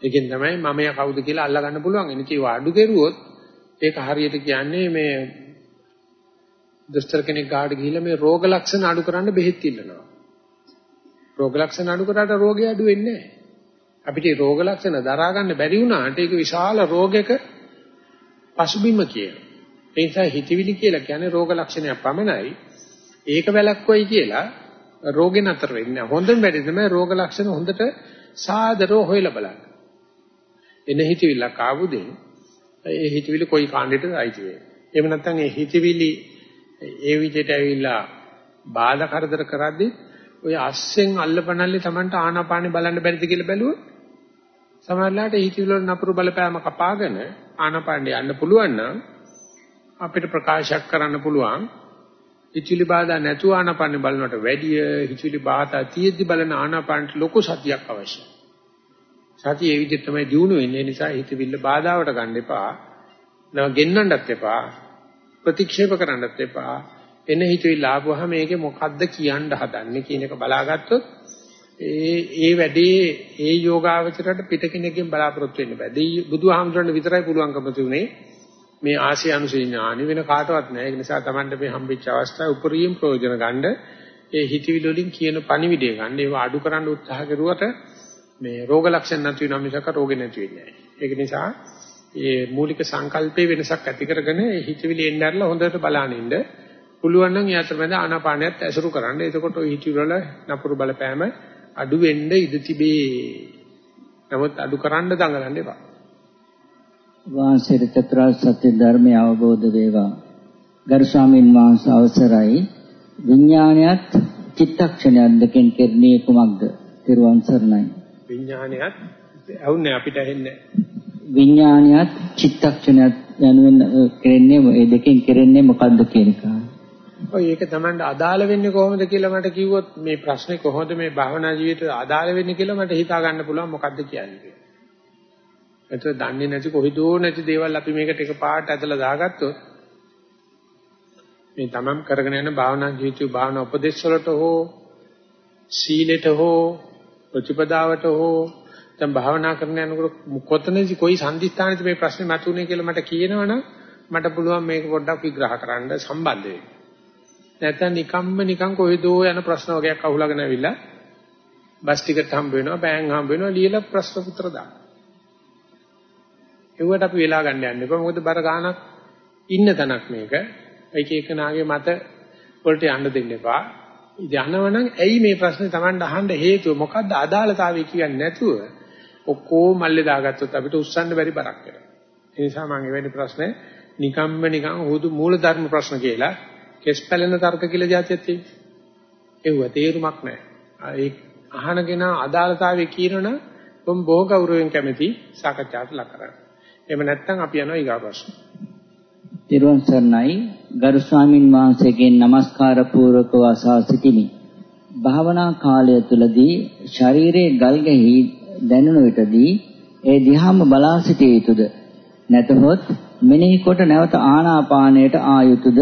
ඒකෙන් තමයි මමයා කවුද කියලා අල්ලා ගන්න පුළුවන්. එනිකේ වාඩු කෙරුවොත් ඒක හරියට කියන්නේ මේ දොස්තර කෙනෙක් ගාඩ ගිහිල්ලා මේ රෝග ලක්ෂණ අඩු කරන්න බෙහෙත් ඉල්ලනවා. රෝග ලක්ෂණ අඩු කරාට රෝගය අඩු වෙන්නේ නැහැ. අපිට රෝග ලක්ෂණ දරා ගන්න බැරි වුණාට ඒක විශාල රෝගයක පසුබිම කියන. ඒ නිසා හිතවිලි කියලා කියන්නේ රෝග ලක්ෂණයක් පමණයි. ඒක වැළක්වයි කියලා රෝගේ නතර වෙන්නේ නැහැ. හොඳම වැඩි තමයි රෝග ලක්ෂණ හොඳට සාදරව හොයලා බලන්න. එන හිතවිල්ලක් ආවුදෙන් ඒ හිතවිලි කොයි කාණ්ඩයටද අයිති වෙන්නේ. එහෙම නැත්නම් ඒ හිතවිලි ඒ විදිහට ඇවිල්ලා බාධා කරදර කරද්දී ඔය අස්සෙන් අල්ලපනල්ලේ Tamanට ආනාපානෙ බලන්න බැරිද කියලා බැලුවොත් සමහරලාට හිතවිලි වල නපුරු බලපෑම කපාගෙන ආනාපානෙ යන්න පුළුවන් නම් අපිට ප්‍රකාශයක් කරන්න පුළුවන් හිතවිලි බාධා නැතුව ආනාපානෙ බලනට වැඩිය හිතවිලි බාධා තියෙද්දි බලන ආනාපානට ලොකු සතියක් අවශ්‍යයි. සතිය ඒ විදිහට තමයි දිනු වෙන්නේ. ඒ නිසා හිතවිල්ල බාධාවට ගන්න එපා. නම ගෙන්නන්නත් එපා. ප්‍රතික්ෂේප කරන්නත් එපා. එන හිතවිල්ල ආපුවාම මේකේ මොකද්ද කියන්න හදන්නේ කියන එක බලාගත්තොත් ඒ ඒ වැඩේ ඒ යෝගාවචරයට පිට කෙනෙක්ගෙන් බලාපොරොත්තු වෙන්න බෑ. දෙයි බුදුහාමුදුරන් විතරයි පුළුවන්කම තිබුණේ මේ ආශය අනුසය ඥානි වෙන කාටවත් නෑ. ඒ නිසා Tamande මේ හම්බෙච්ච අවස්ථාව උපරිම ප්‍රයෝජන ගන්න ඒ හිතවිලි වලින් කියන පණිවිඩය ගන්න. ඒවා අඩු කරන්න උත්සාහ කරුවට මේ රෝග ලක්ෂණ නැති වෙනවා මිසක රෝගේ නැති වෙන්නේ නැහැ. ඒක නිසා මේ මූලික සංකල්පේ වෙනසක් ඇති කරගෙන හිතවිලි එන්නarලා හොඳට බලන ඉන්න පුළුවන් නම් යාත්‍රමෙන්ද ආනාපානයත් ඇසුරු කරන්න. එතකොට ওই හිතවිලි වල නපුරු බලපෑම අඩු වෙන්න ඉඩ තිබේ. නමුත් අඩු කරන්න දඟලන්න එපා. වාසීර චතුරාර්ය සත්‍ය ධර්මය අවබෝධ වේවා. ගරු ස්වාමීන් වහන්සේ අවසරයි විඥානයත් චිත්තක්ෂණයක් දෙකෙන් කෙරණිය කුමක්ද? ත්‍රිවන් සරණයි. විඥානයත් ඇහුන්නේ අපිට ඇහෙන්නේ විඥානයත් චිත්තක්ෂණයත් යනුවෙන් කෙරෙන්නේ මේ දෙකෙන් කෙරෙන්නේ මොකද්ද කියන එක. ඔය ඒක Tamanට අදාළ වෙන්නේ කොහොමද කියලා මට කිව්වොත් මේ ප්‍රශ්නේ කොහොමද මේ භවනා ජීවිතයට අදාළ වෙන්නේ කියලා මට හිතා ගන්න පුළුවන් මොකද්ද කියන්නේ කියලා. ඒතර දන්නේ නැති කොහෙදෝ නැති දේවල් අපි මේකට එකපාරට ඇදලා දාගත්තොත් මේ තමම් කරගෙන යන භාවනා ජීවිතය භාවනා උපදේශ වලට හෝ සීලෙට හෝ ප්‍රතිපදාවට හෝ දැන් භාවනා කරන යනකොට කොතනදි කොයි සංදිස්ථානෙද මේ ප්‍රශ්නේ මතුනේ කියලා මට කියනවනම් මට පුළුවන් මේක පොඩ්ඩක් විග්‍රහ කරන්න සම්බන්ධ වෙන්න. නැත්නම් නිකම්ම නිකම් කොහෙදෝ යන ප්‍රශ්න වගේක් අහුලාගෙන ඇවිල්ලා බස් ටිකට් හම්බ වෙනවා, බෑන් හම්බ වෙනවා, ලියලා ප්‍රශ්න උත්තර දාන්න. ඒවට අපි වෙලා ගන්න යන්න එපා. මොකද බර ගානක් ඉන්න තැනක් මේක. ඒක එක නාගේ මත වලට යන්න දෙන්න එපා. යනවනම් ඇයි මේ ප්‍රශ්නේ Taman අහන්න හේතුව මොකද්ද අදාළතාවය කියන්නේ නැතුව ඔක්කොම මල්ලේ දාගත්තොත් අපිට උස්සන්න බැරි බරක් වෙනවා. ඒ නිසා මම එවැනි ප්‍රශ්න නිකම්ම නිකන් හුදු මූල ධර්ම ප්‍රශ්න කියලා කෙස් පැලෙන තර්ක කියලා જાතියක් තියෙන්නේ. ඒව තේරුමක් නැහැ. ඒ අහනගෙන අදාළතාවයේ කියනවනම් මම බොහෝ ගෞරවයෙන් කැමති සාකච්ඡාවට ලක් කරන්න. එහෙම නැත්නම් අපි යනවා ඊගා ප්‍රශ්න. තිරුවන් සරණයි ගරු ස්වාමින් වහන්සේගෙන් নমස්කාර පූර්වකව අසා සිටිමි. භාවනා කාලය තුලදී ශරීරයේ ගල් ගැහි දැනුන විටදී ඒ දිහාම බලා සිටිය යුතුද? නැතහොත් මෙනෙහි කොට නැවත ආනාපානයට ආ යුතුද?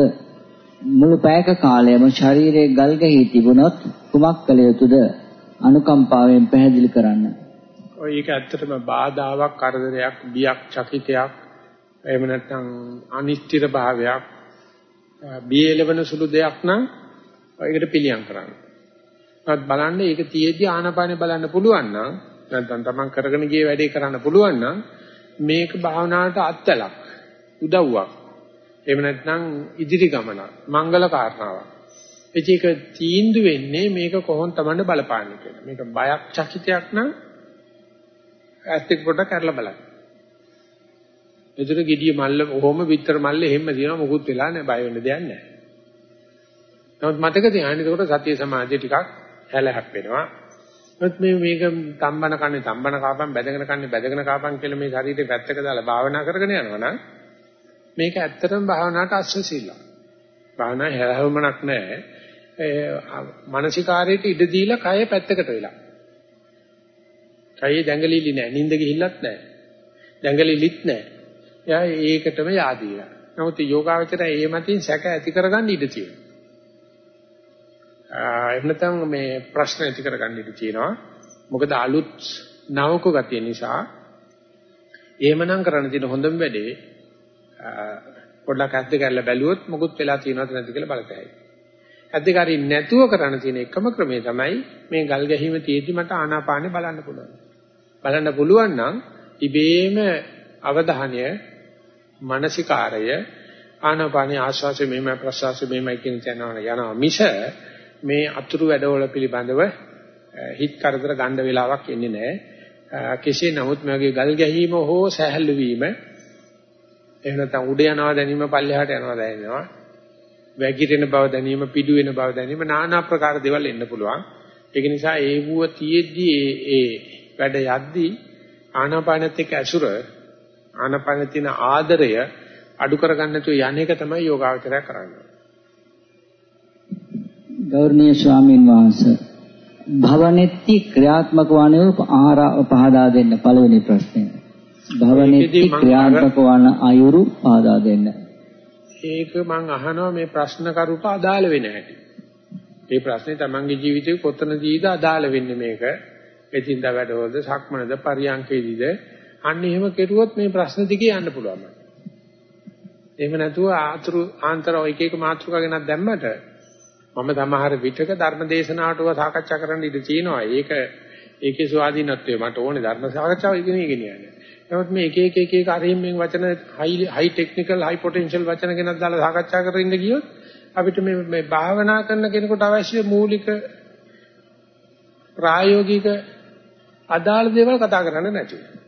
මුළු පැයක කාලයම ශරීරයේ ගල් ගැහි තිබුණොත් කුමක් කළ යුතුද? අනුකම්පාවෙන් පැහැදිලි කරන්න. ඔය ඒක ඇත්තටම බාධාවක්, කරදරයක්, බියක්, චකිතයක් එහෙම නැත්නම් අනිශ්චිත භාවයක් බියලවන සුළු දෙයක් නම් ඒකට පිළියම් කරන්න. නමුත් බලන්න ඒක තියේදී ආනාපානේ බලන්න පුළුවන් නම් නැත්නම් තමන් කරගෙන ගිය වැඩේ කරන්න පුළුවන් නම් මේක භාවනාවට අත්දලක් උදව්වක්. එහෙම නැත්නම් ඉදිරි ගමනක් මංගල කාරණාවක්. ඒක තීන්දු වෙන්නේ මේක කොහොම තමන්ට බලපාන්නේ කියලා. මේක බයක් චකිතයක් නම් ඇස් දෙක පොඩක් කරලා බලන්න. එදිර gediya මල්ල ඔහොම විතර මල්ල එහෙම දිනවා මොකුත් වෙලා නැහැ බය වෙන්න දෙයක් නැහැ. නමුත් මතක තියාගන්න ඒකට සතිය සමාධිය ටිකක් හැල හැප්පෙනවා. නමුත් මේ මේක තම්බන කන්නේ තම්බන කාපම් බැදගෙන කන්නේ බැදගෙන කාපම් කියලා මේ ශරීරේ පැත්තක දාලා භාවනා කරගෙන යනවා නම් මේක ඇත්තටම භාවනාවට අස්වැසිල්ල. භාවනා හැරහවමක් නැහැ. මානසිකාරයට ඉඩ දීලා කය පැත්තකට වෙලා. කයේ දැඟලිලි නැහැ. නිින්ද ගිහිල්ලත් නැහැ. දැඟලිලිත් නැහැ. එයා ඒකටම yaadීලා. නමුත් යෝගාවචරය ඒ මතින් සැක ඇති කරගන්න ඉඩ තියෙනවා. එහෙම නැත්නම් මේ ප්‍රශ්න ඇති කරගන්න ඉඩ තියෙනවා. මොකද අලුත් නවක ගතිය නිසා එහෙමනම් කරන්න තියෙන හොඳම වැඩේ පොඩ්ඩක් ඇද්ද කරලා බැලුවොත් මොකුත් වෙලා තියෙනවද නැද්ද කියලා බලතැයි. ඇද්ද කරින් නැතුව කරන්න තියෙන එකම ක්‍රමය තමයි මේ ගල් ගැහිම තියෙද්දි මට ආනාපානෙ බලන්න පුළුවන්. බලන්න පුළුවන් නම් ඉබේම අවධානය මානසිකාරය ආනාපානී ආශ්වාසය මෙහෙම ප්‍රශ්වාසය මෙහෙමයි කියන තැනවල යනවා මිස මේ අතුරු වැඩවල පිළිබඳව හිත කරදර ගන්න වෙලාවක් එන්නේ නැහැ. කෙසේ නමුත් මගේ ගල් ගැහිම හෝ සැහැල්ලු වීම එහෙම නැත්නම් උඩ යනවා දැනීම පල්ලෙහාට යනවා දැනෙනවා. වැගිරෙන බව දැනීම, පිඩු වෙන බව දැනීම নানা ආකාර දේවල් එන්න පුළුවන්. ඒක නිසා ඒ වුව තියේදී ඒ වැඩ යද්දී ආනාපානෙත් එක්ක ඇසුර ආනාපානෙ තියෙන ආදරය අඩු කරගන්න තු යන එක තමයි යෝගාවචරය කරන්නේ. ගෞරවනීය ස්වාමීන් වහන්සේ භවනෙත්ති ක්‍රියාත්මක වණයෝ ආහාර පහදා දෙන්න පළවෙනි ප්‍රශ්නේ. භවනෙtti ක්‍රියාත්මක වන අයුරු පහදා දෙන්න. ඒක මම අහනවා මේ ප්‍රශ්න කරුට අදාළ වෙන හැටි. මේ ප්‍රශ්නේ තමන්ගේ ජීවිතේ කොතනදීද අදාළ වෙන්නේ මේක? එදින්දා වැඩවලද සක්මනද පරියන්කේදීද අන්න එහෙම කෙරුවොත් මේ ප්‍රශ්න දිගේ යන්න පුළුවන්. එහෙම නැතුව ආතුරු ආන්තර එක එක මාතෘකා ගෙනත් දැම්මට මම සමහර විටක ධර්ම දේශනාවටව සාකච්ඡා කරන්න ඉඩ තියෙනවා. ඒක ඒකේ ස්වාධීනත්වය මට ඕනේ ධර්ම සාකච්ඡාව ඉගෙන ගෙනියන්න. නමුත් මේ එක එක එක එක අරින් මේ වචන හයි හයි ටෙක්නිකල් හයි පොටෙන්ෂල් වචන ගෙනත් දාලා සාකච්ඡා කරගෙන ඉන්න ගියොත් අපිට මේ මේ භාවනා කරන කෙනෙකුට අවශ්‍ය මූලික ප්‍රායෝගික අදාළ දේවල් කතා කරන්න නැති වෙනවා.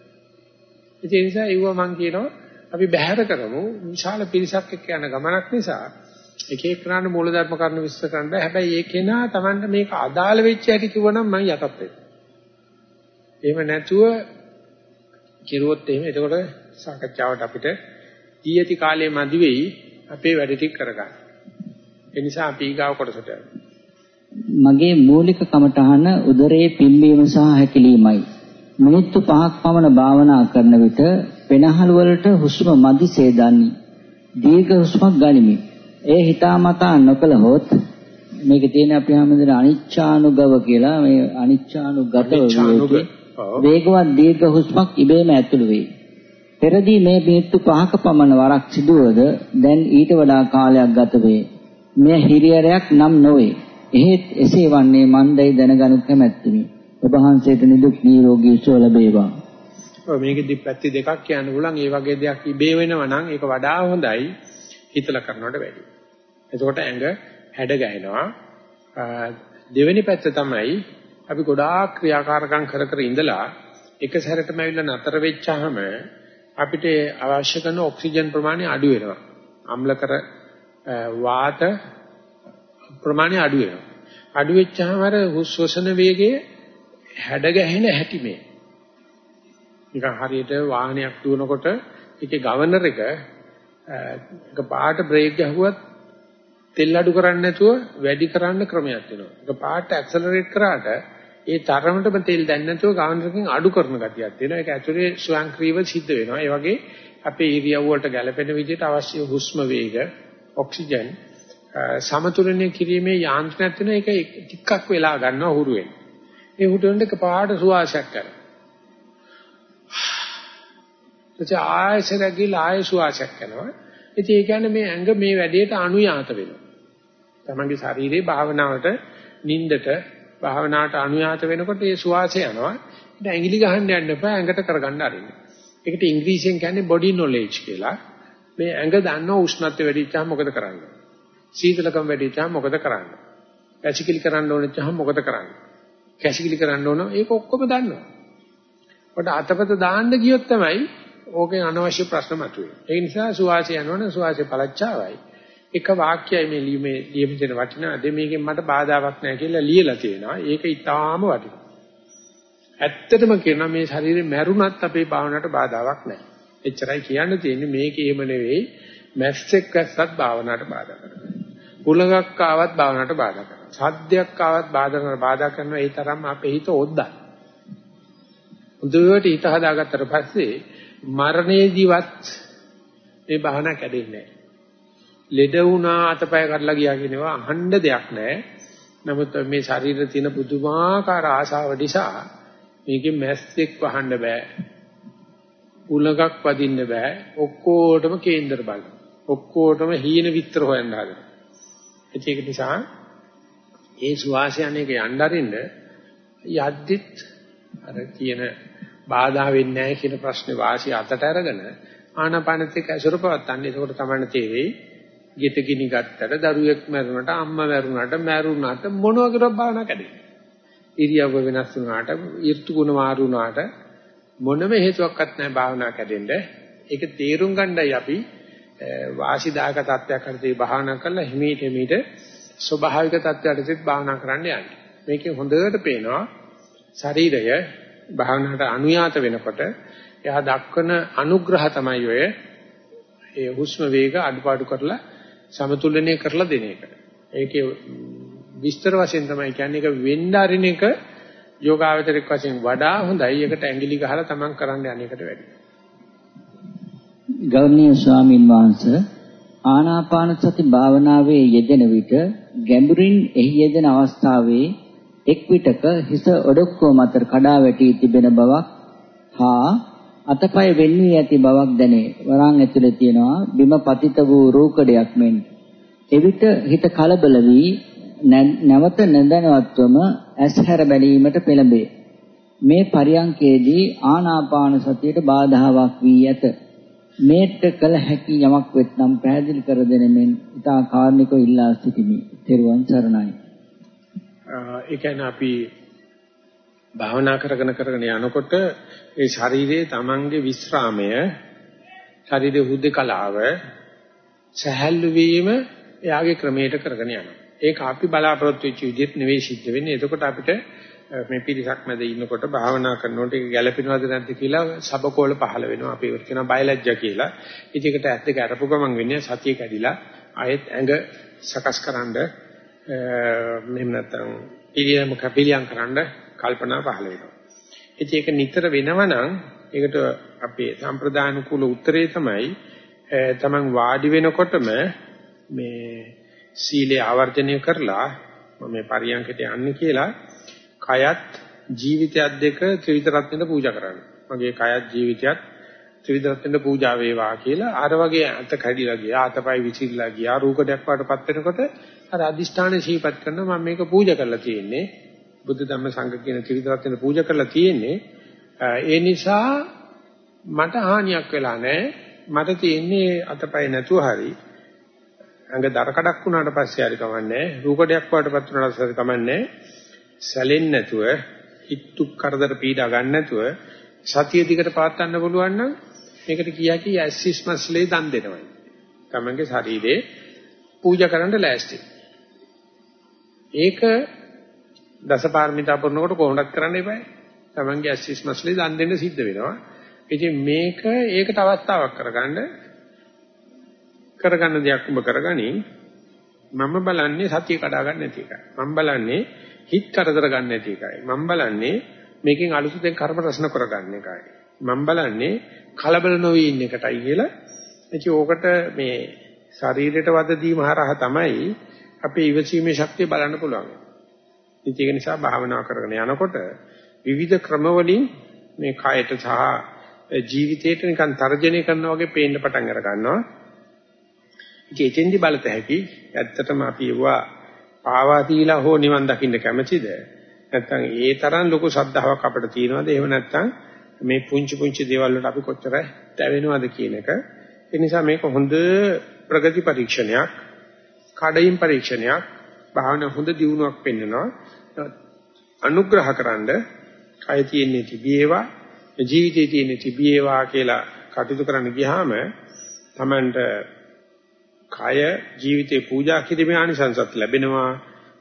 ඒ නිසා ඒව මම කියනවා අපි බැහැර කරමු විශාල පිරිසක් එක්ක යන ගමනක් නිසා එක එක්කනට මූලධර්ම කරුණු විශ්ල කරන්න බෑ. හැබැයි ඒ කෙනා Tamanට මේක අදාළ වෙච්ච හැටි කිව්වනම් මම යටත් වෙනවා. එහෙම නැතුව කිරුවොත් එහෙම එතකොට සාකච්ඡාවට අපිට ඇති කාලයේ මදි වෙයි අපේ වැඩ ටික කරගන්න. ඒ නිසා අපි ඊගාව කොටසට මගේ මූලික කමඨහන උදරයේ පිම්බීම සහ හැකිලීමයි. මිනිත්තු 5ක් පමණ භාවනා කරන විට පෙනහළු වලට හුස්ම මදි සේදන්නේ. දීර්ඝ හුස්මක් ගනිමි. ඒ හිතාමතා නොකළහොත් මේකේ තියෙන අපි හැමදෙන අනිච්ඡානුගව කියලා මේ අනිච්ඡානුගතව වේගවත් දීර්ඝ හුස්මක් ඉබේම ඇතුළු වේ. පෙරදී මේ මිනිත්තු 5ක පමණ වරක් සිදුවද දැන් ඊට වඩා කාලයක් ගත වේ. මෙය හිරියරයක් නම් නොවේ. එහෙත් එසේ වන්නේ මන්දයි දැනගනු කැමැත්තෙමි. ඔබ වහන්සේට නිදුක් නිරෝගී සුව ලැබේවා. ඔය මේකෙදි පැති දෙකක් කියන්න පුළුවන්. ඒ වගේ දෙයක් ඉබේ වෙනවා නම් ඒක වඩා හොඳයි හිතලා කරනවට වැඩියි. එතකොට ඇඟ හැඩ ගැහෙනවා. දෙවෙනි පැත්ත තමයි අපි ගොඩාක් ක්‍රියාකාරකම් කර කර ඉඳලා එක සැරේටම ඇවිල්ලා නතර වෙච්චාම අපිට අවශ්‍ය කරන ඔක්සිජන් ප්‍රමාණය අඩු වෙනවා. අම්ලකර වාත ප්‍රමාණය අඩු වෙනවා. අඩු වෙච්චාම අර හුස්වසන වේගය හැඩ ගැහෙන හැටි මේ. නිකන් හරියට වාහනයක් දුවනකොට ඒකේ ගවර්නර් එක එක පාට බ්‍රේක් ගැහුවත් තෙල් අඩු කරන්නේ නැතුව වැඩි කරන්න ක්‍රමයක් තියෙනවා. ඒක පාට ඇක්සලරේට් කරාට ඒ තරමටම තෙල් දැන්නේ නැතුව ගවර්නර්කින් අඩු කරන ගතියක් තියෙනවා. ඒක ඇතුලේ ස්වයංක්‍රීයව සිද්ධ වෙනවා. ඒ වගේ අපේ ඉරියව් වලට ගැළපෙන විදිහට අවශ්‍ය හුස්ම වේග, ඔක්සිජන් සමතුලනය කිරීමේ යාන්ත්‍රණයක් තියෙන එක ටිකක් වෙලා ගන්නවා හුරු වෙන. ඒ හුරු වෙනක පාට සුවාසයක් කරනවා. එතකොට ආයසරගිල ආය සුවාසයක් කරනවා. ඉතින් ඒ කියන්නේ මේ ඇඟ මේ වැඩේට අනුයාත වෙනවා. තමන්ගේ ශරීරේ භාවනාවට නින්දට භාවනාවට අනුයාත වෙනකොට ඒ සුවාසය යනවා. ඒක ඇඟිලි ගහන්න යන්න එපා ඇඟට කරගන්න අරින්න. ඒකට ඉංග්‍රීසියෙන් කියන්නේ body knowledge කියලා. මේ ඇඟ දන්නව උෂ්ණත්වය වැඩි වෙච්චාම මොකද කරන්නේ? සීතලකම වැඩි වෙච්චාම මොකද කරන්නේ? කැසිකිලි කරන්න ඕනෙච්චාම මොකද කරන්නේ? කැසිකිලි කරන්න ඕන ඒක ඔක්කොම දන්නවා. ඔට අතපත දාන්න ගියොත් තමයි ඕකේ අනවශ්‍ය ප්‍රශ්න මතුවේ. ඒ නිසා සුවාසය යනවනේ සුවාසය පළච්චාවයි. එක වාක්‍යයයි මේ ලියුමේ ලියමින් දෙන වටිනා දෙ මේකෙන් මට බාධාවක් නැහැ කියලා ලියලා තියෙනවා. ඒක ඊටාම වටිනවා. ඇත්තටම කියනවා මේ ශරීරේ මැරුණත් අපේ භාවනාවට බාධාවක් නැහැ. එච්චරයි කියන්න තියෙන්නේ මේක එහෙම නෙවෙයි මැස්සෙක් වැස්සත් භාවනාවට බාධා කරනවා. කුලඟක් ආවත් භාවනාවට බාධා කරනවා. සද්දයක් ආවත් බාධා කරනවා. බාධා කරනවා ඒ තරම් අපේ හිත ඔද්දා. හොඳට හිත හදාගත්තට පස්සේ මරණයේදීවත් මේ භාවනා කැඩෙන්නේ නැහැ. ලෙඩ වුණා අතපය කඩලා ගියා කියනවා අහන්න දෙයක් නැහැ. නමුත් මේ ශරීරේ තියෙන පුදුමාකාර ආශාව නිසා මේකෙන් මැස්සෙක් වහන්න බෑ. උලගක් වදින්න බෑ. ඔක්කොටම කේන්දර බල. ඔක්කොටම හීන විතර හොයන්න හදනවා. ඒක නිසා ඒ සුවාසයන්ේක යන්න අරින්න යද්දිත් අර කියන බාධා වෙන්නේ නැහැ කියන ප්‍රශ්නේ වාසිය අතට අරගෙන ආනාපානෙත් එක්ක ඇසුර පවත්තන්නේ. ඒකට තමයි තේරෙයි. ගෙට ගිනි ගත්තට දරුවෙක් මැරුණට අම්මා මැරුණට මැරුණාට මොනවා කරුවක් භාවනා කැඩෙන්නේ. ඉරියව්ව වෙනස් වුණාට, ඍතු ගුණ මාරු වුණාට මොනම හේතුවක්වත් නැහැ භාවනා කැඩෙන්න. ඒක තේරුම් ගන්නයි අපි වාසිදායක තත්ත්වයක් හරිදී භාවනා කරලා හිමීට හිමීට ස්වභාවික තත්ත්වයටත් භාවනා කරන්න යන්නේ. මේකේ හොඳට පේනවා ශරීරය භාවනාවට අනුයාත වෙනකොට එයා දක්වන අනුග්‍රහ තමයි ඔය ඒ හුස්ම වේග අඩුපාඩු කරලා සමතුලනය කරලා දෙන එක. ඒකේ විස්තර වශයෙන් තමයි කියන්නේ ඒක වෙන්න අරින එක යෝගාවචරයක් වශයෙන් වඩා හොඳයි. ඒකට ඇඟිලි ගහලා තමන් කරන්න යන්නේකට වැඩියි. ගෞරවනීය ස්වාමින් වහන්සේ ආනාපාන සති භාවනාවේ යෙදෙන විට ගැඹුරින් එහි යෙදෙන අවස්ථාවේ එක් විටක හිස ඔඩොක්කෝ මත කඩා වැටී තිබෙන බවක් හා අතපය වෙන් වී ඇති බවක් දැනේ. වරන් ඇතුලේ තියෙනවා බිම පතිත වූ රූකඩයක් මෙන්. එවිට හිත කලබල වී නැවත නැදනවත්වම ඇස්හැර බැලීමට පෙළඹේ. මේ පරියංකේදී ආනාපාන සතියට බාධාවක් වී ඇත. මේට කළ හැකි යමක් වෙත්නම් පැහැදිලි කර දෙන මෙන් ඉතා කාර්නිකව ඉල්ලා සිටිමි. තෙරුවන් සරණයි. ඒ කියන්නේ අපි භාවනා කරගෙන කරගෙන යනකොට ඒ ශරීරයේ Tamange විස්රාමය ශරීරයේ හුදකලාව සහැල්ලු වීම එයාගේ ක්‍රමයට කරගෙන යනවා. ඒක අපි බලාපොරොත්තු වෙච්ච විදිහට නෙවෙයි සිද්ධ වෙන්නේ. එතකොට අපිට මේ පිරිසක් මැද ඉන්නකොට භාවනා කරනකොට ඒක ගැළපෙනවද නැද්ද කියලා සබකෝල පහළ වෙනවා. අපි ඒක කියනවා බයලජ්ජා කියලා. ඉතින් ඒකට ඇත්ත දෙක අරපු ගමන් වෙන්නේ සතිය කැඩිලා ආයෙත් ඇඟ සකස්කරනද මෙහෙම නැත්නම් පිළියම කපිලියම් කරන්න කල්පනා පහළ වෙනවා. ඉතින් ඒක නිතර වෙනවනම් ඒකට අපේ සම්ප්‍රදාන කුල උත්තරේ තමයි තමන් වාඩි වෙනකොටම මේ සීලය ආවර්ජනය කරලා මම මේ පරියන්කට යන්නේ කියලා කයත් ජීවිතයත් දෙක ත්‍රිවිධ රත්නෙට පූජා කරන්න. මගේ කයත් ජීවිතයත් ත්‍රිවිධ රත්නෙට පූජා වේවා කියලා අර වගේ අත කැඩිලා ගියා අතපය විසිරලා ගියා රූකඩයක් වඩපත් වෙනකොට අර අදිෂ්ඨානය සිහිපත් කරනවා මම මේක පූජා කරලා තියෙන්නේ බුද්ධ ධම්ම සංඝ කියන ත්‍රිවිධ රත්නෙට පූජා කරලා තියෙන්නේ ඒ නිසා මට හානියක් වෙලා නැහැ මට තියෙන්නේ අතපය නැතුව හරි ඇඟ දර කඩක් වුණාට පස්සේ හරි කමන්නේ රූකඩයක් වඩපත් වුණාට පස්සේ කමන්නේ සැලෙන්නේ නැතුව හිතු කරදර පීඩා ගන්න නැතුව සතිය දිකට පාත්තන්න පුළුවන් නම් මේකට කියකි ඇසිස් මස්ලේ දන් දෙනවා. තමන්ගේ ශරීරේ පූජා කරන්න ලෑස්ති. ඒක දසපාරමිතා පුරනකොට කොහොමද කරන්න එපායි. තමන්ගේ ඇසිස් මස්ලේ දන් දෙන්න සිද්ධ වෙනවා. ඉතින් මේක ඒකට අවස්ථාවක් කරගන්න කරගන්න දෙයක් ඔබ කරගනි මම බලන්නේ සතිය කඩා ගන්න නැති එකයි. මම බලන්නේ හිත කරදර ගන්න නැති එකයි. මම බලන්නේ මේකෙන් අලුතෙන් කර්ම රසන කරගන්න එකයි. මම බලන්නේ කලබල නොවි ඉන්න එකටයි කියලා. ඉතින් ඕකට මේ ශරීරයට වද දීම හරහා තමයි අපේ ඉවසීමේ ශක්තිය බලන්න පුළුවන්. ඉතින් ඒක නිසා භාවනා කරගෙන යනකොට විවිධ ක්‍රමවලින් මේ කයට සහ ජීවිතයට නිකන් තර්ජනය කරනවා වගේ පේන්න පටන් අර ගන්නවා. ඉතින් එතෙන්දි බලත හැකි ඇත්තටම අපි ඒවා පාවා දීලා හෝ නිවන් දකින්න කැමැතිද? නැත්නම් ඒ තරම් ලොකු ශ්‍රද්ධාවක් අපිට තියෙනවද? එහෙම නැත්නම් මේ පුංචි පුංචි දේවල් වලට අපි කොච්චර තැවෙනවද කියන එක. ඒ නිසා මේක හොඳ ප්‍රගති පරීක්ෂණයක්, කඩයින් පරීක්ෂණයක්, භාවනා හොඳ දියුණුවක් පෙන්වනවා. අනුග්‍රහකරනද කය තියෙන්නේ තිබේවා, ජීවිතේ තියෙන්නේ තිබේවා කියලා කටයුතු කරන්න ගියාම තමන්ට කය ජීවිතේ පූජා කිරීමේ ආනිසංසත් ලැබෙනවා.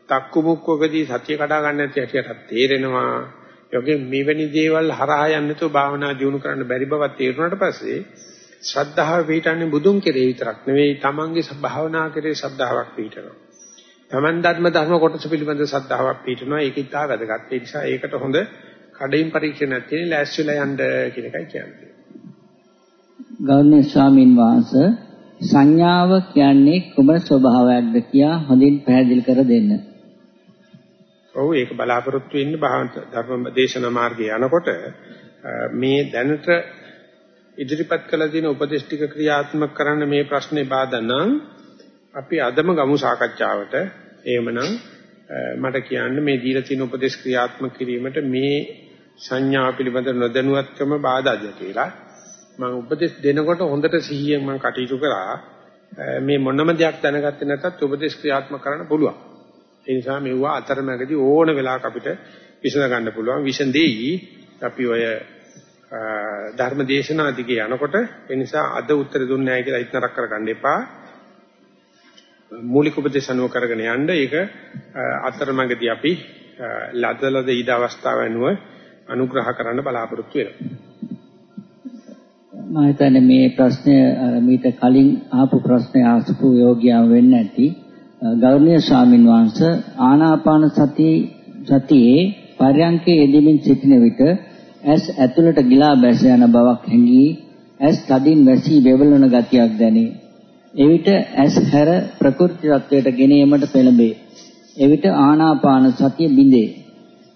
තක්කු මුක්කකදී සත්‍ය කඩා ගන්න නැති හැටියට තේරෙනවා. යෝගේ මෙවැනි දේවල් හරහා යන්නේ නැතුව භාවනා දියුණු කරන්න බැරි බවක් තේරුණාට පස්සේ ශ්‍රද්ධාව පිටන්නේ බුදුන් කෙරේ විතරක් නෙවෙයි තමන්ගේ භාවනා කෙරේ ශ්‍රද්ධාවක් පිටනවා. තමන් ධර්ම ධර්ම කොටස පිළිබඳ ශ්‍රද්ධාවක් පිටනවා. ඒක ඉතා වැදගත්. ඒ නිසා ඒකට හොඳ කඩින් පරීක්ෂණයක් තියෙන ලෑස්තිලා යන්න කියන එකයි කියන්නේ. ගෞරවනීය ස්වාමින් වහන්සේ සංඥාව කියන්නේ කුමන ස්වභාවයක්ද කියා හොඳින් පැහැදිලි කර දෙන්න. ඔව් ඒක බලාපොරොත්තු වෙන්නේ ධර්ම දේශනා මාර්ගයේ යනකොට මේ දැනට ඉදිරිපත් කළ තියෙන උපදේශ ටික ක්‍රියාත්මක කරන්න මේ ප්‍රශ්නේ බාධා නම් අපි අදම ගමු සාකච්ඡාවට. එහෙමනම් මට කියන්න මේ දීලා තියෙන උපදේශ ක්‍රියාත්මක කිරීමට මේ සංඥා පිළිබඳ නොදැනුවත්කම බාධාද කියලා. මම උපදේශ දෙනකොට හොඳට සිහියෙන් මම කටයුතු කරා. මේ මොනම දෙයක් දැනගත්තේ නැතත් උපදේශ ක්‍රියාත්මක කරන්න පුළුවන්. ඒ නිසා මෙවුවා අතරමැදි ඕන වෙලාවක අපිට විසඳ ගන්න පුළුවන්. විසඳෙයි අපි ඔය ධර්ම දේශනා දිගේ යනකොට ඒ නිසා අද උත්තර දුන්නේ නැහැ කියලා ඉතනක් කරගන්න එපා. මූලික උපදේශ අනුව කරගෙන යන්න ඒක අතරමැදි අපි ලදලද ඊද අවස්ථාව වෙනුව අනුග්‍රහ කරන්න බලාපොරොත්තු වෙනවා. මම හිතන්නේ මේ ප්‍රශ්නය මීට කලින් ආපු ප්‍රශ්නය අසපු යෝග්‍යම වෙන්න ඇති. ගෞරවනීය ස්වාමින් වහන්සේ ආනාපාන සති සතියේ පර්යංකේ යෙදෙමින් සිටින විට ඇස් ඇතුළට ගිලා බැස යන බවක් හැඟී ඇස් තදින් වැසී වෙවළන ගතියක් දැනේ. එවිට ඇස් හැර ප්‍රකෘති තත්වයට ගෙනීමට පෙළඹේ. එවිට ආනාපාන සතිය බිඳේ.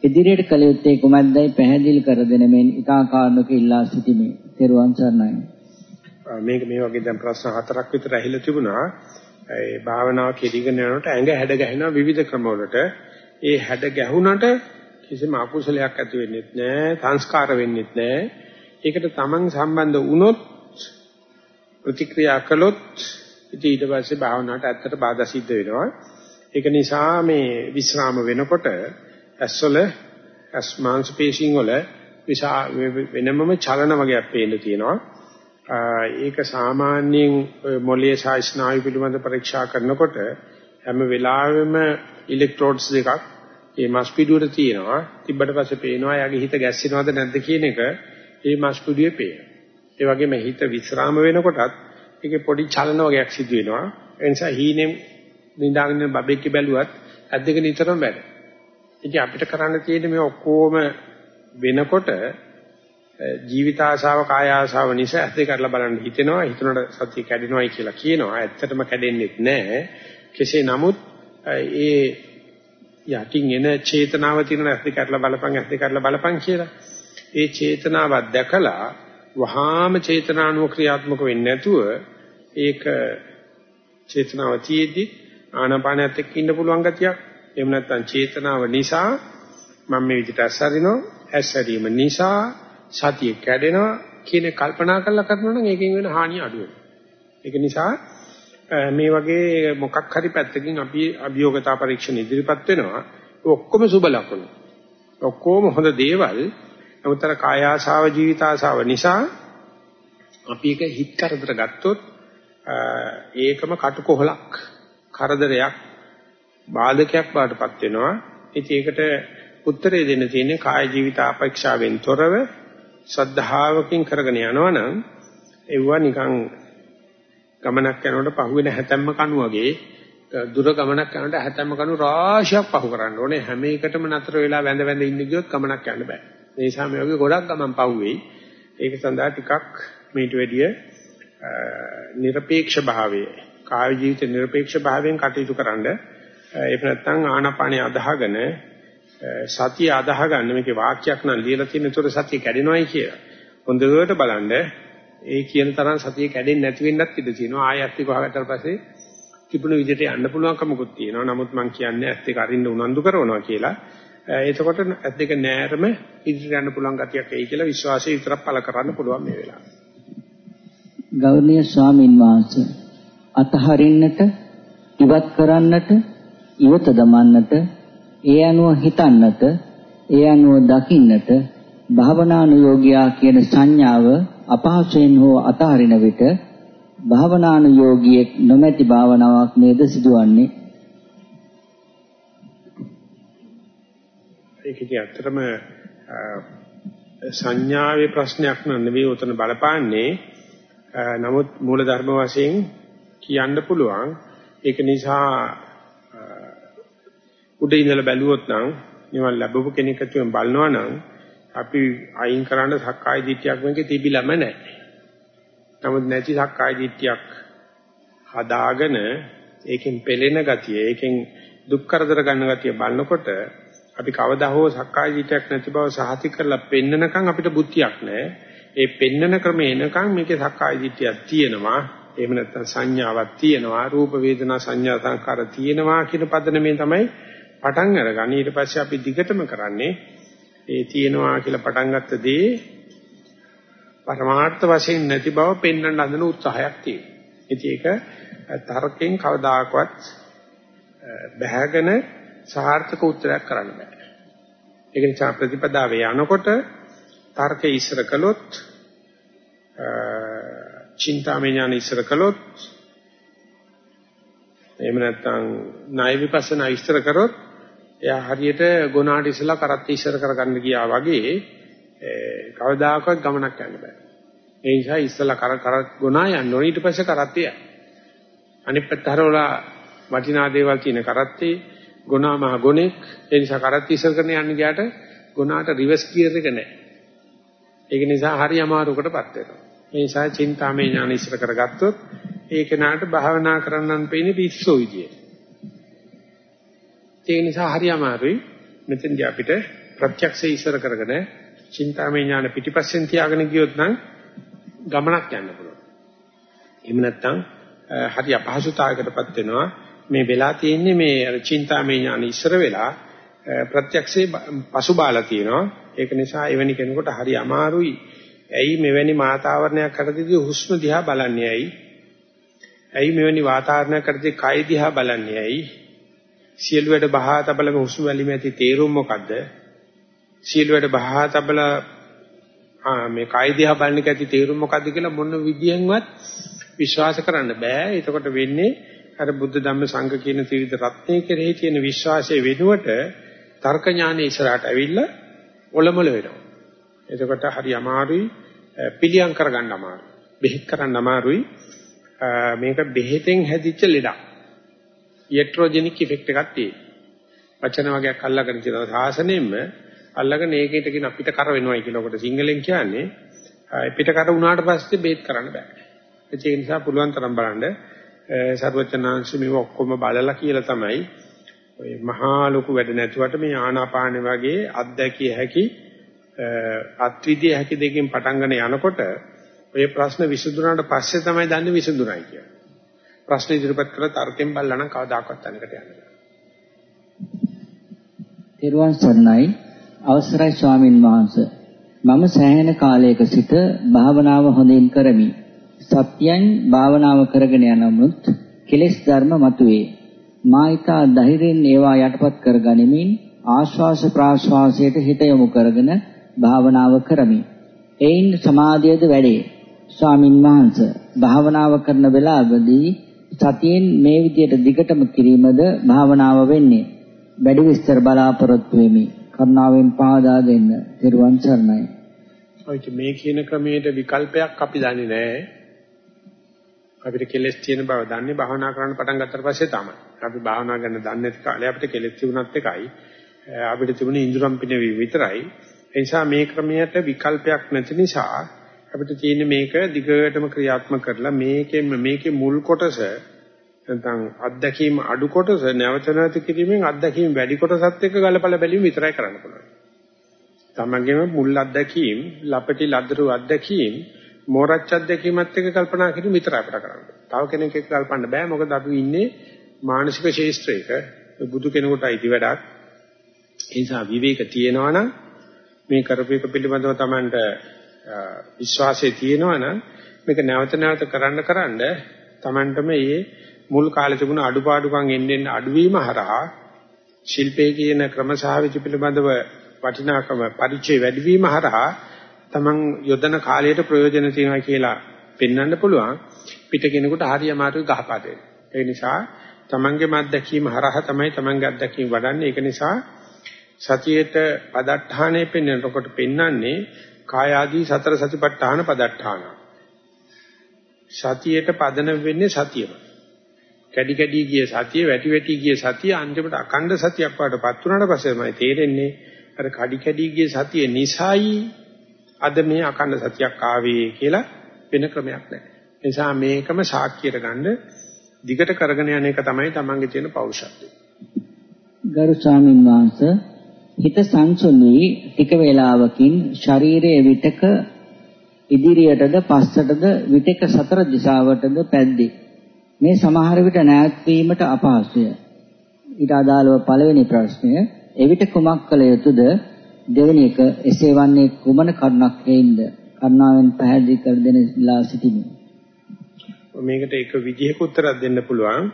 ඉදිරියට කළ යුත්තේ කුමක්දයි පැහැදිලි කර දෙන මෙන් ඊටා කාරණක ඉල්ලා සිටිමි. තෙරුවන් සරණයි. මේක මේ වගේ දැන් ප්‍රශ්න හතරක් විතර ඇහිලා තිබුණා. ඒ භාවනාව කෙරිගෙන යනකොට ඇඟ හැඩ ගැහෙනවා විවිධ ක්‍රමවලට. ඒ හැඩ ගැහුණට කිසිම අකුසලයක් ඇති වෙන්නේ නැහැ, සංස්කාර වෙන්නේ නැහැ. ඒකට Taman සම්බන්ධ වුණොත් ප්‍රතික්‍රියා කළොත් ඉතින් ඊට පස්සේ භාවනාවට ඇත්තට බාධා සිද්ධ වෙනවා. ඒක නිසා මේ විස්රාම වෙනකොට ඇස්වල ඇස් මාංශ පේශීන් වල වෙනමම චලන වගේක් පේන්න තියෙනවා. ඒක සාමාන්‍යයෙන් මොළයේ සහ ස්නායු පිළිබඳ පරීක්ෂා කරනකොට හැම වෙලාවෙම ඉලෙක්ට්‍රෝඩ්ස් දෙකක් මේ මස් පිඩුවට තියෙනවා. තිබ්බට පස්සේ පේනවා යාගේ හිත ගැස්සෙනවද නැද්ද කියන එක මේ මස් පිඩුවේ පේනවා. ඒ වගේම හිත විස්්‍රාම වෙනකොටත් ඒකේ පොඩි චලන වගේක් සිදු වෙනවා. ඒ නිසා හීනෙන් නිදාගෙන බබෙක් බැලුවත් ඇද්දක නිතරම වැඩ. ඉතින් අපිට කරන්න තියෙන්නේ මේ ඔක්කොම වෙනකොට ජීවිත ආශාව කාය ආශාව නිසා ඇත්ත කරලා බලන්න හිතෙනවා හිතනකොට සතිය කැඩෙනවයි කියලා කියනවා ඇත්තටම කැඩෙන්නේ නැහැ කෙසේ නමුත් ඒ යටින් එන චේතනාව තියෙන ඇත්ත කරලා බලපන් ඇත්ත කරලා බලපන් කියලා ඒ චේතනාව දැකලා වහාම චේතනානුව ක්‍රියාත්මක වෙන්නේ නැතුව ඒක චේතනාව තියේදී ආනාපානයත් එක්ක ඉන්න පුළුවන් ගතියක් එහෙම නැත්නම් චේතනාව නිසා මම මේ විදිහට අස්සරිනවා ඇස්සරීම නිසා සතිය කැඩෙනවා කියන කල්පනා කරලා කරනවා නම් ඒකෙන් වෙන හානිය අඩු ඒක නිසා මේ වගේ මොකක් හරි පැත්තකින් අපි අභියෝගතා පරීක්ෂණ ඉදිරිපත් වෙනවා. ඔක්කොම සුබ ලකුණු. ඔක්කොම හොඳ දේවල්. නමුත්තර කාය ආශාව ජීවිත ආශාව නිසා අපි එක හිත කරදර ගත්තොත් ඒකම කටුකොහලක් කරදරයක් බාධකයක් බාටපත් වෙනවා. ඉතින් ඒකට උත්තරේ දෙන්න තියෙන්නේ කාය ජීවිත අපේක්ෂාවෙන් තොරව ශ්‍රද්ධාවකින් කරගෙන යනවනම් ඒවා නිකන් ගමනක් යනකොට පහුවෙන හැතැම්ම කණු වගේ දුර ගමනක් යනකොට හැතැම්ම කණු රාශියක් පහු කරන්න ඕනේ හැම එකටම නතර වෙලා වැඳ වැඳ ඉන්න ගියොත් ගමනක් යන්න බෑ ඒ නිසා මේ වගේ ගොඩක් ගමන් පහුවෙයි ඒක සඳහා ටිකක් මේට වැඩිය নিরপেক্ষ භාවයේ කාය ජීවිත নিরপেক্ষ භාවයෙන් කටයුතු කරන්න එහෙම නැත්නම් ආනාපානිය අදහගෙන සතිය අදාහ ගන්න මේකේ වාක්‍යයක් නම් ලියලා තියෙන උතර සතිය කැඩෙනවයි කියලා. හොඳට බලන්න ඒ කියන තරම් සතිය කැඩෙන්නේ නැති වෙන්නත් ඉඩ තියෙනවා. ආයෙත් වහගත්තාට පස්සේ තිබුණු විදිහට යන්න පුළුවන්කමකුත් තියෙනවා. නමුත් මම කියන්නේ ඇස් දෙක අරින්න උනන්දු කරනවා කියලා. එතකොට ඇස් දෙක නෑරම ඉදිරියට යන්න පුළුවන් ගතියක් එයි කියලා විශ්වාසය විතරක් පළ කරන්න පුළුවන් මේ වෙලාවේ. ගෞරවනීය ස්වාමින් වහන්සේ අතහරින්නට ඉවත් කරන්නට ඉවත දමන්නට ඒ අනුව හිතන්නට ඒ අනුව දකින්නට භාවනානුයෝගියා කියන සංඥාව අපහසුයෙන් හෝ අතහරින විට භාවනානුයෝගියෙක් නොමැති භාවනාවක් නේද සිදුවන්නේ ඒක ඉතින් ඇත්තටම සංඥාවේ ප්‍රශ්නයක් නෙවෙයි උතන බලපාන්නේ නමුත් මූල ධර්ම වශයෙන් කියන්න පුළුවන් ඒක නිසා උඩ ඉඳලා බැලුවොත් නම් නිවන් ලැබපු කෙනෙක් අතුවෙන් බලනවා නම් අපි අයින් කරන්න සක්කාය දිට්ඨියක් මේකේ තිබිලම නැහැ. නමුත් නැති සක්කාය දිට්ඨියක් හදාගෙන ඒකෙන් පෙළෙන ගතිය, ඒකෙන් දුක් කරදර ගන්න ගතිය බලනකොට අපි කවදා හෝ සක්කාය දිට්ඨියක් නැති බව සහතික කරලා පෙන්නනකම් අපිට බුද්ධියක් නැහැ. ඒ පෙන්නන ක්‍රමේ එනකම් මේකේ සක්කාය දිට්ඨියක් තියෙනවා. එහෙම නැත්නම් සංඥාවක් තියෙනවා. රූප වේදනා සංඥා සංකාර තියෙනවා කියන පදනමේ තමයි පටන් අරගන්නේ. ඊට පස්සේ අපි දිගටම කරන්නේ ඒ තියෙනවා කියලා පටන් ගත්ත දේ පරමාර්ථ වශයෙන් නැති බව පෙන්වන්න හදන උත්සාහයක් තියෙනවා. ඉතින් ඒක තර්කයෙන් කවදාකවත් බහැගෙන සාර්ථක උත්තරයක් කරන්න බෑ. ඒක නිසා ප්‍රතිපදාවේ යනකොට තර්කයේ ඉස්සර කළොත් චින්තාමය ඥාන ඉස්සර කළොත් එහෙම නැත්නම් ණය විපස්සනා ඉස්සර කරොත් එයා හරියට ගොනාට ඉස්සලා කරත් ඉස්සර කරගන්න ගියා වගේ කවදාකවත් ගමනක් යන්න බෑ. ඒ නිසා ඉස්සලා කර කර ගොනා යන්න ඕනේ ඊට පස්සේ කරත්තේ යන්න. අනිත් පැත්ත හරවලා වටිනා දේවල් තියෙන කරත්තේ ගොනා මහ ගොනෙක් ඒ නිසා කරත් ඉස්සර කරන යන්න ගියාට ගොනාට රිවර්ස් ගියර් එක නැහැ. ඒක නිසා හරි අමාරුකටපත් වෙනවා. ඒ නිසා චින්තාමය ඥාන ඉස්සර කරගත්තොත් ඒක නාට භාවනා කරන්නන් පෙන්නේ පිස්සෝ විදියට. ඒ නිසා හරි අමාරුයි මෙතෙන්දී අපිට ප්‍රත්‍යක්ෂය ඉස්සර කරගෙන චින්තාමය ඥාන පිටිපස්සෙන් තියාගෙන ගියොත් නම් ගමනක් යන්න පුළුවන්. එහෙම නැත්නම් හරි අපහසුතාවයකටපත් වෙනවා. මේ වෙලා තියෙන්නේ මේ අර චින්තාමය ඥාන ඉස්සර වෙලා ප්‍රත්‍යක්ෂේ පසුබාලා තියෙනවා. ඒක නිසා එවැනි කෙනෙකුට හරි අමාරුයි. ඇයි මෙවැනි මාතාවරණයක් කරද්දී හුස්ම දිහා බලන්නේ ඇයි? ඇයි මෙවැනි වාතාවරණයක් කරද්දී කය දිහා බලන්නේ ඇයි? සියලු වැඩ බහා තබලම හුස්ම වැලීම ඇති තේරුම මොකද්ද? සියලු වැඩ බහා තබල මේ කය දිහා බලන එක ඇති තේරුම මොකද්ද කියලා මොන විදියෙන්වත් විශ්වාස කරන්න බෑ. එතකොට වෙන්නේ අර බුද්ධ ධම්ම සංඝ කියන ත්‍රිවිධ රත්නයේ කෙරෙහි තියෙන විශ්වාසයේ වෙනුවට තර්ක ඥානෙ ඉස්සරහට ඇවිල්ලා ඔලමුල වෙනවා. එතකොට හරි අමාරුයි පිළියම් කරගන්න අමාරුයි. බෙහෙත් කරන්න අමාරුයි. මේක බෙහෙතෙන් හැදිච්ච ලෙඩක්. ඉලෙක්ට්‍රොජෙනික් ඉෆෙක්ට් එකක් තියෙනවා. වචන වර්ගයක් අල්ලගෙන තියෙනවා සාසනෙන්න අල්ලගෙන ඒකේට කියන අපිට කර වෙනවයි කියලා ඔකට සිංහලෙන් කියන්නේ පිට කර වුණාට පස්සේ බේත් කරන්න බෑ. ඒ නිසා පුළුවන් තරම් බලන්න සර්වචනාංශ මේව ඔක්කොම බලලා කියලා තමයි ඔය මහා ලොකු වැඩ නැතුවට මේ ආනාපාන වගේ අත්දැකිය හැකි අත්විදිය හැකි දෙකකින් පටන් ගන්න යනකොට ඔය ප්‍රශ්න විසඳුනාට පස්සේ තමයි දන්නේ විසඳුනායි කියලා. ප්‍රශ්න ඉදිරිපත් කරලා තර්කයෙන් බලලා නම් කවදාකවත් අනකට යන්නේ නැහැ. ත්‍රිවන් සරණයි අවසරයි ස්වාමින් වහන්සේ. මම සෑහෙන කාලයක සිට භාවනාව හොඳින් කරමි. සත්‍යයන් භාවනාව කරගෙන යනමුත් කෙලෙස් ධර්ම මතුවේ. මායිතා ධෛර්යයෙන් ඒවා යටපත් කරගනිමින් ආශ්වාස ප්‍රාශ්වාසයට හිත යොමු කරගෙන භාවනාව කරමි. එයින් සමාධියද වැඩේ. ස්වාමින් වහන්සේ භාවනාව කරන වෙලාවදී සතියෙන් මේ විදියට දිගටම කිරීමද භාවනාව වෙන්නේ. වැඩි විස්තර බලාපොරොත්තු වෙමි. කරුණාවෙන් පහදා දෙන්න. ත්‍රිවන් සරණයි. ඔය මේ කියන ක්‍රමයට විකල්පයක් අපි දන්නේ නැහැ. අපිට කෙලෙස් තියෙන බව දන්නේ භාවනා කරන්න පටන් ගත්තට පස්සේ තමයි. අපි භාවනා කරන දන්නේ නැති කාලේ අපිට කෙලෙස් තිබුණත් එකයි. අපිට තිබුණේ ඉඳුරම් පිනවීම විතරයි. ඒ නිසා මේ ක්‍රමයට විකල්පයක් නැති නිසා අපිට තියෙන්නේ මේක දිගටම ක්‍රියාත්මක කරලා මේකෙන් මේකේ මුල් කොටස නැත්නම් අත්දැකීම් අඩු කොටස නැවත නැවත කිරීමෙන් අත්දැකීම් වැඩි කොටසත් එක්ක ගලපලා බැලීම විතරයි කරන්න පුළුවන්. තමන්ගේම මුල් අත්දැකීම්, ලපටි ලදරු අත්දැකීම් මෝරච්ච අධ්‍යක්ීමත් එක්ක කල්පනා කිරීම විතරයි අපිට කරන්න. තව කෙනෙක් එක්ක කල්පන්න බෑ මොකද අපි ඉන්නේ මානසික ශේෂ්ත්‍රයක බුදු කෙනෙකුට අයිති වැඩක්. ඒ නිසා විවේක තියෙනවා නම් මේ කරපේක පිළිබඳව Tamanට විශ්වාසය තියෙනවා නම් මේක නැවත නැවත කරන්න කරන්න Tamanටම මේ මුල් කාලේ තිබුණ අඩුපාඩුකම් එන්න එන්න අඩුවීම හරහා ශිල්පයේ කියන ක්‍රමසහවිච පිළිබඳව වටිනාකම පරිචය වැඩිවීම හරහා Taman යොදන කාලයට ප්‍රයෝජන තියෙනවා කියලා පෙන්වන්න පුළුවන් පිට කෙනෙකුට හරි අමාරුයි ගහපදේ. ඒ නිසා Tamanගේ මත්දැකීම හරහා තමයි Tamanගේ අත්දැකීම වඩන්නේ. ඒක නිසා සතියේට පදට්ඨානෙ පෙන්වනකොට පෙන්වන්නේ කාය ආදී සතර සතිපට්ඨාන පදට්ඨාන. සතියේට පදන වෙන්නේ සතියම. කැඩි කැඩි ගිය සතිය වැටි වැටි ගිය සතිය අන්තිමට අකණ්ඩ සතියක් වඩපත් වුණාට පස්සේ තමයි තේරෙන්නේ අර කඩි කැඩි ගිය සතිය නිසයි අද මේ අකණ්ඩ සතියක් ආවේ කියලා වෙන ක්‍රමයක් නැහැ. ඒ නිසා මේකම සාක්කියට ගන්න දිගට කරගෙන යන එක තමයි තමන්ගේ තියෙන පෞරුෂත්වය. ගරු ස්වාමින් වහන්සේ හිත සංසුන් වී ටික වේලාවකින් ශරීරයේ විතක ඉදිරියටද පස්සටද විතක සතර දිශාවටද පැද්දේ. මේ සමහර විට නැත් වීමට අපහසුය. ඊට අදාළව පළවෙනි ප්‍රශ්නය එවිට කුමක් කළ යුතුද? දෙවෙනි එක එසේ වන්නේ කුමන කරුණක් හේින්ද? කරුණාවෙන් පැහැදිලි කර දෙන්නලා සිටිමි. මේකට එක විදිහක උත්තරයක් දෙන්න පුළුවන්.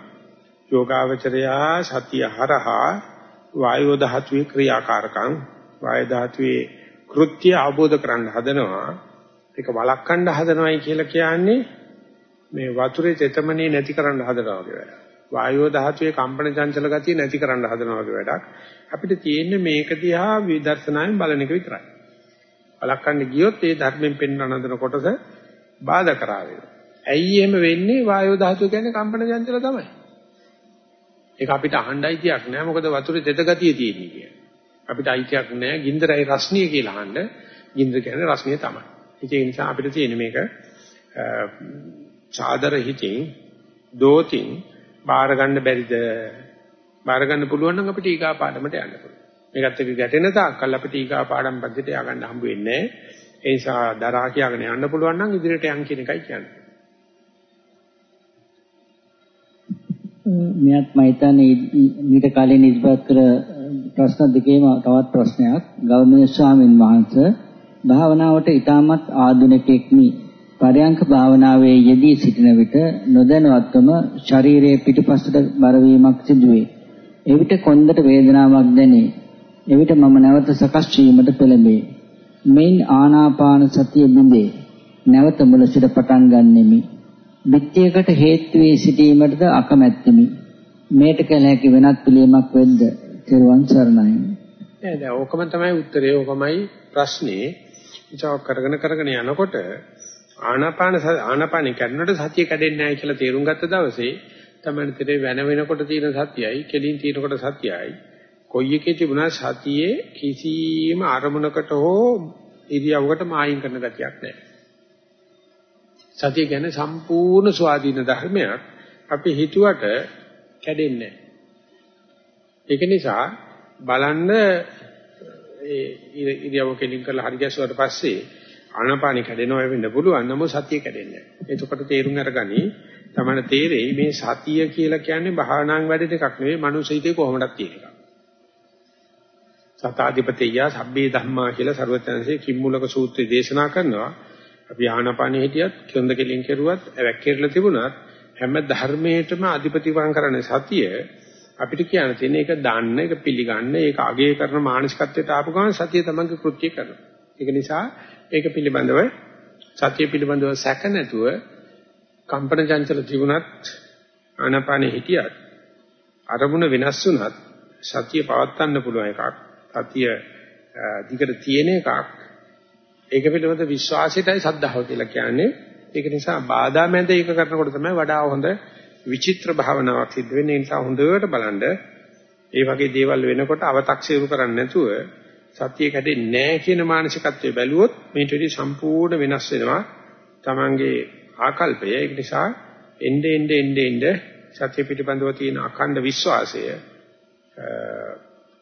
යෝගාවචරයා සතිය හරහා වායෝ ධාතුවේ ක්‍රියාකාරකම් වායු ධාතුවේ කෘත්‍ය අවබෝධ කරගන්න හදනවා. ඒක වළක්වන්න හදනවයි කියලා කියන්නේ මේ වතුරේ තෙතමනේ නැති කරන්න හදනවා වගේ වැඩක්. වායෝ ධාතුවේ කම්පන චංචල ගතිය නැති කරන්න හදනවා වගේ වැඩක්. අපිට තියෙන්නේ මේක දිහා විදර්ශනායෙන් බලන එක විතරයි. බලකන්න ගියොත් ඒ ධර්මයෙන් පෙන්වන හදන කොටස බාධා කරා වෙනවා. ඇයි එහෙම වෙන්නේ? වායෝ ධාතුව කියන්නේ කම්පන චංචල තමයි. ඒක අපිට අහන්න අයිතියක් නෑ මොකද වතුරේ තෙත ගතිය තියෙන්නේ කියන්නේ. අපිට අයිතියක් නෑ ගින්දරයි රස්නිය කියලා අහන්න. ගින්දර කියන්නේ රස්නිය තමයි. ඒ නිසා අපිට තියෙන්නේ මේක සාදර හිතින් දෝතින් බාර ගන්න බැරිද? බාර ගන්න පුළුවන් නම් අපිට ඊගා පාඩමට යන්න පුළුවන්. මේකත් එක්ක ගැටෙන තාක්කල් අපිට ඊගා පාඩම් පද්ධතියට ය아가න්න හම්බ වෙන්නේ නැහැ. ඒ නිසා දරා කියාගෙන යන්න පුළුවන් නම් ඉදිරියට යන් කියන එකයි කියන්නේ. මෙයත් මම හිතන්නේ මීට කලින් ඉස්පත් කර ප්‍රශ්න දෙකේම තවත් ප්‍රශ්නයක් ගෞරවනීය ස්වාමින් වහන්සේ භාවනාවට ඊටමත් ආධුනිකෙක්නි පරයන්ක භාවනාවේ යෙදී සිටින විට නොදැනුවත්වම ශරීරයේ පිටිපසට බර වීමක් සිදුවේ. එවිට කොන්දට වේදනාවක් දැනේ. එවිට මම නැවත සකස් වීමට පෙළඹේ. මෙයින් ආනාපාන සතිය බිඳේ. නැවත මුල සිට පටන් ගන්නෙමි. බිත්තියකට හේතු වී සිටීමටද අකමැත්තෙමි. මේට කළ හැකි වෙනත් පිළියමක් වෙද්ද? තෙරුවන් සරණයි. නෑ නෑ ඕකම තමයි උත්තරේ ඕකමයි ප්‍රශ්නේ. ඉතාව කරගෙන කරගෙන යනකොට ආනාපාන ආනාපානෙ කැඩුණට සතිය කැඩෙන්නේ නැහැ කියලා තේරුම් ගත්ත දවසේ තමයි තේරෙ වෙන වෙනකොට තියෙන සතියයි කෙලින් තියෙනකොට සතියයි කොයි එකේ තිබුණා සතියේ කිසිම අරමුණකට හෝ ඉරියව්වකට මායින් කරන ගතියක් නැහැ. සතිය කියන්නේ සම්පූර්ණ ස්වාධීන ධර්මයක්. අපි හිතුවට කැඩෙන්නේ නැහැ. ඒක නිසා බලන්න ඒ ඉරියව්ව කෙලින් කරලා හරි ගැසුවට පස්සේ ආනාපානෙ කැඩෙනවා වෙන්න පුළුවන් නමුත් සතිය කැඩෙන්නේ නැහැ. එතකොට තේරුම් අරගනි තමයි තේරෙයි මේ සතිය කියලා කියන්නේ භාවනාන් වැඩ එකක් නෙවෙයි මනුස්ස හිතේ කොහොමදක් තියෙන එකක්. සතාධිපතිය සබ්බේ ධම්මා කියලා ਸਰවඥාන්සේ කිම්මුලක සූත්‍රය දේශනා කරනවා. අපි ආනාපානෙ හිටියත් කෙන්ද කෙලින් කෙරුවත් වැක්කිරලා තිබුණත් හැම ධර්මයකටම අධිපතිවම් කරන්නේ සතිය. අපිට කියන්න තියෙන එක දාන්න, ඒක පිළිගන්න, ඒක අගය කරන මානසිකත්වයට ආපු ගමන් සතිය තමන්ගේ කෘත්‍ය කරනවා. ඒක නිසා ඒක පිළිබඳව සතිය පිළිබඳව සැක නැතුව කම්පන චංචල තිබුණත් ආනාපානෙ හිටියත් අරමුණ වෙනස් වුණත් සතිය පවත්වන්න පුළුවන් එකක්. සතිය දිගට තියෙන එකක්. ඒක පිළිබඳ විශ්වාසයටයි සද්ධාව කියලා කියන්නේ. ඒක නිසා බාධා මැද ඒක කරනකොට තමයි වඩා හොඳ විචිත්‍ර භාවනාවක් සිද්ධ වෙන්නේ. ඒ නිසා හොඳට බලන්න ඒ වගේ දේවල් වෙනකොට අව탁සීරු කරන්නේ නැතුව සත්‍ය කැඩෙන්නේ නැහැ කියන මානසිකත්වය බැලුවොත් මේට වඩා සම්පූර්ණ වෙනස් වෙනවා තමන්ගේ ආකල්පය ඒක නිසා එnde ende ende ende සත්‍ය පිටිබඳව තියෙන අඛණ්ඩ විශ්වාසය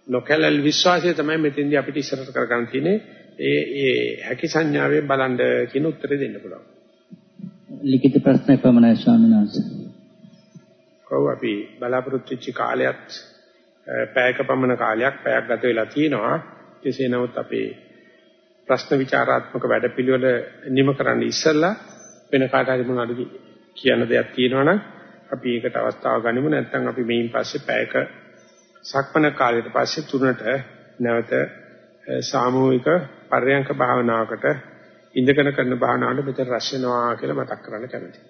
නොකැලල් විශ්වාසය තමයි මෙතෙන්දී අපිට ඉස්සරහට කරගන්න තියෙන්නේ ඒ ඒ හැකි සංඥාවෙන් බලන්න කියන උත්තරේ දෙන්න පුළුවන් ලිඛිත ප්‍රශ්න පමණයි ස්වාමීන් වහන්සේ. ඔව් අපි බලාපොරොත්තු වෙච්ච කාලයත් පැයක පමණ කාලයක් පැයක් ගත වෙලා තියෙනවා. කෙසේ නමුත් අපේ ප්‍රශ්න විචාරාත්මක වැඩපිළිවෙල නිම කරන්න ඉස්සෙල්ලා වෙන කාට හරි මොනවද කියන්න දෙයක් තියෙනවනම් අපි ඒකට අවස්ථාව ගනිමු නැත්නම් අපි මේන් පස්සේ පැයක සක්මන කාලයට පස්සේ තුනට නැවත සාමූහික පර්යංක භාවනාවකට ඉඳගෙන කරන භාවනාවට මෙතන රැස් වෙනවා කියලා මතක් කරන්න කැමතියි.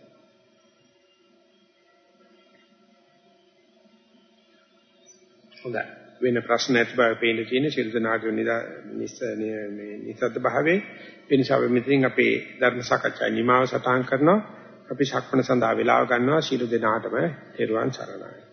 හොඳයි. වෙන ප්‍රශ්න නැති බව පේන තියෙන සිල් දනාට මේ නිසද්ද භාවයේ ඒ නිසා අපි මෙතනින් අපේ ධර්ම සාකච්ඡා නිමාව සටහන් කරනවා. අපි ශක්මණ සඳහා වේලාව ගන්නවා. ශීල දෙනාටම තෙරුවන් සරණයි.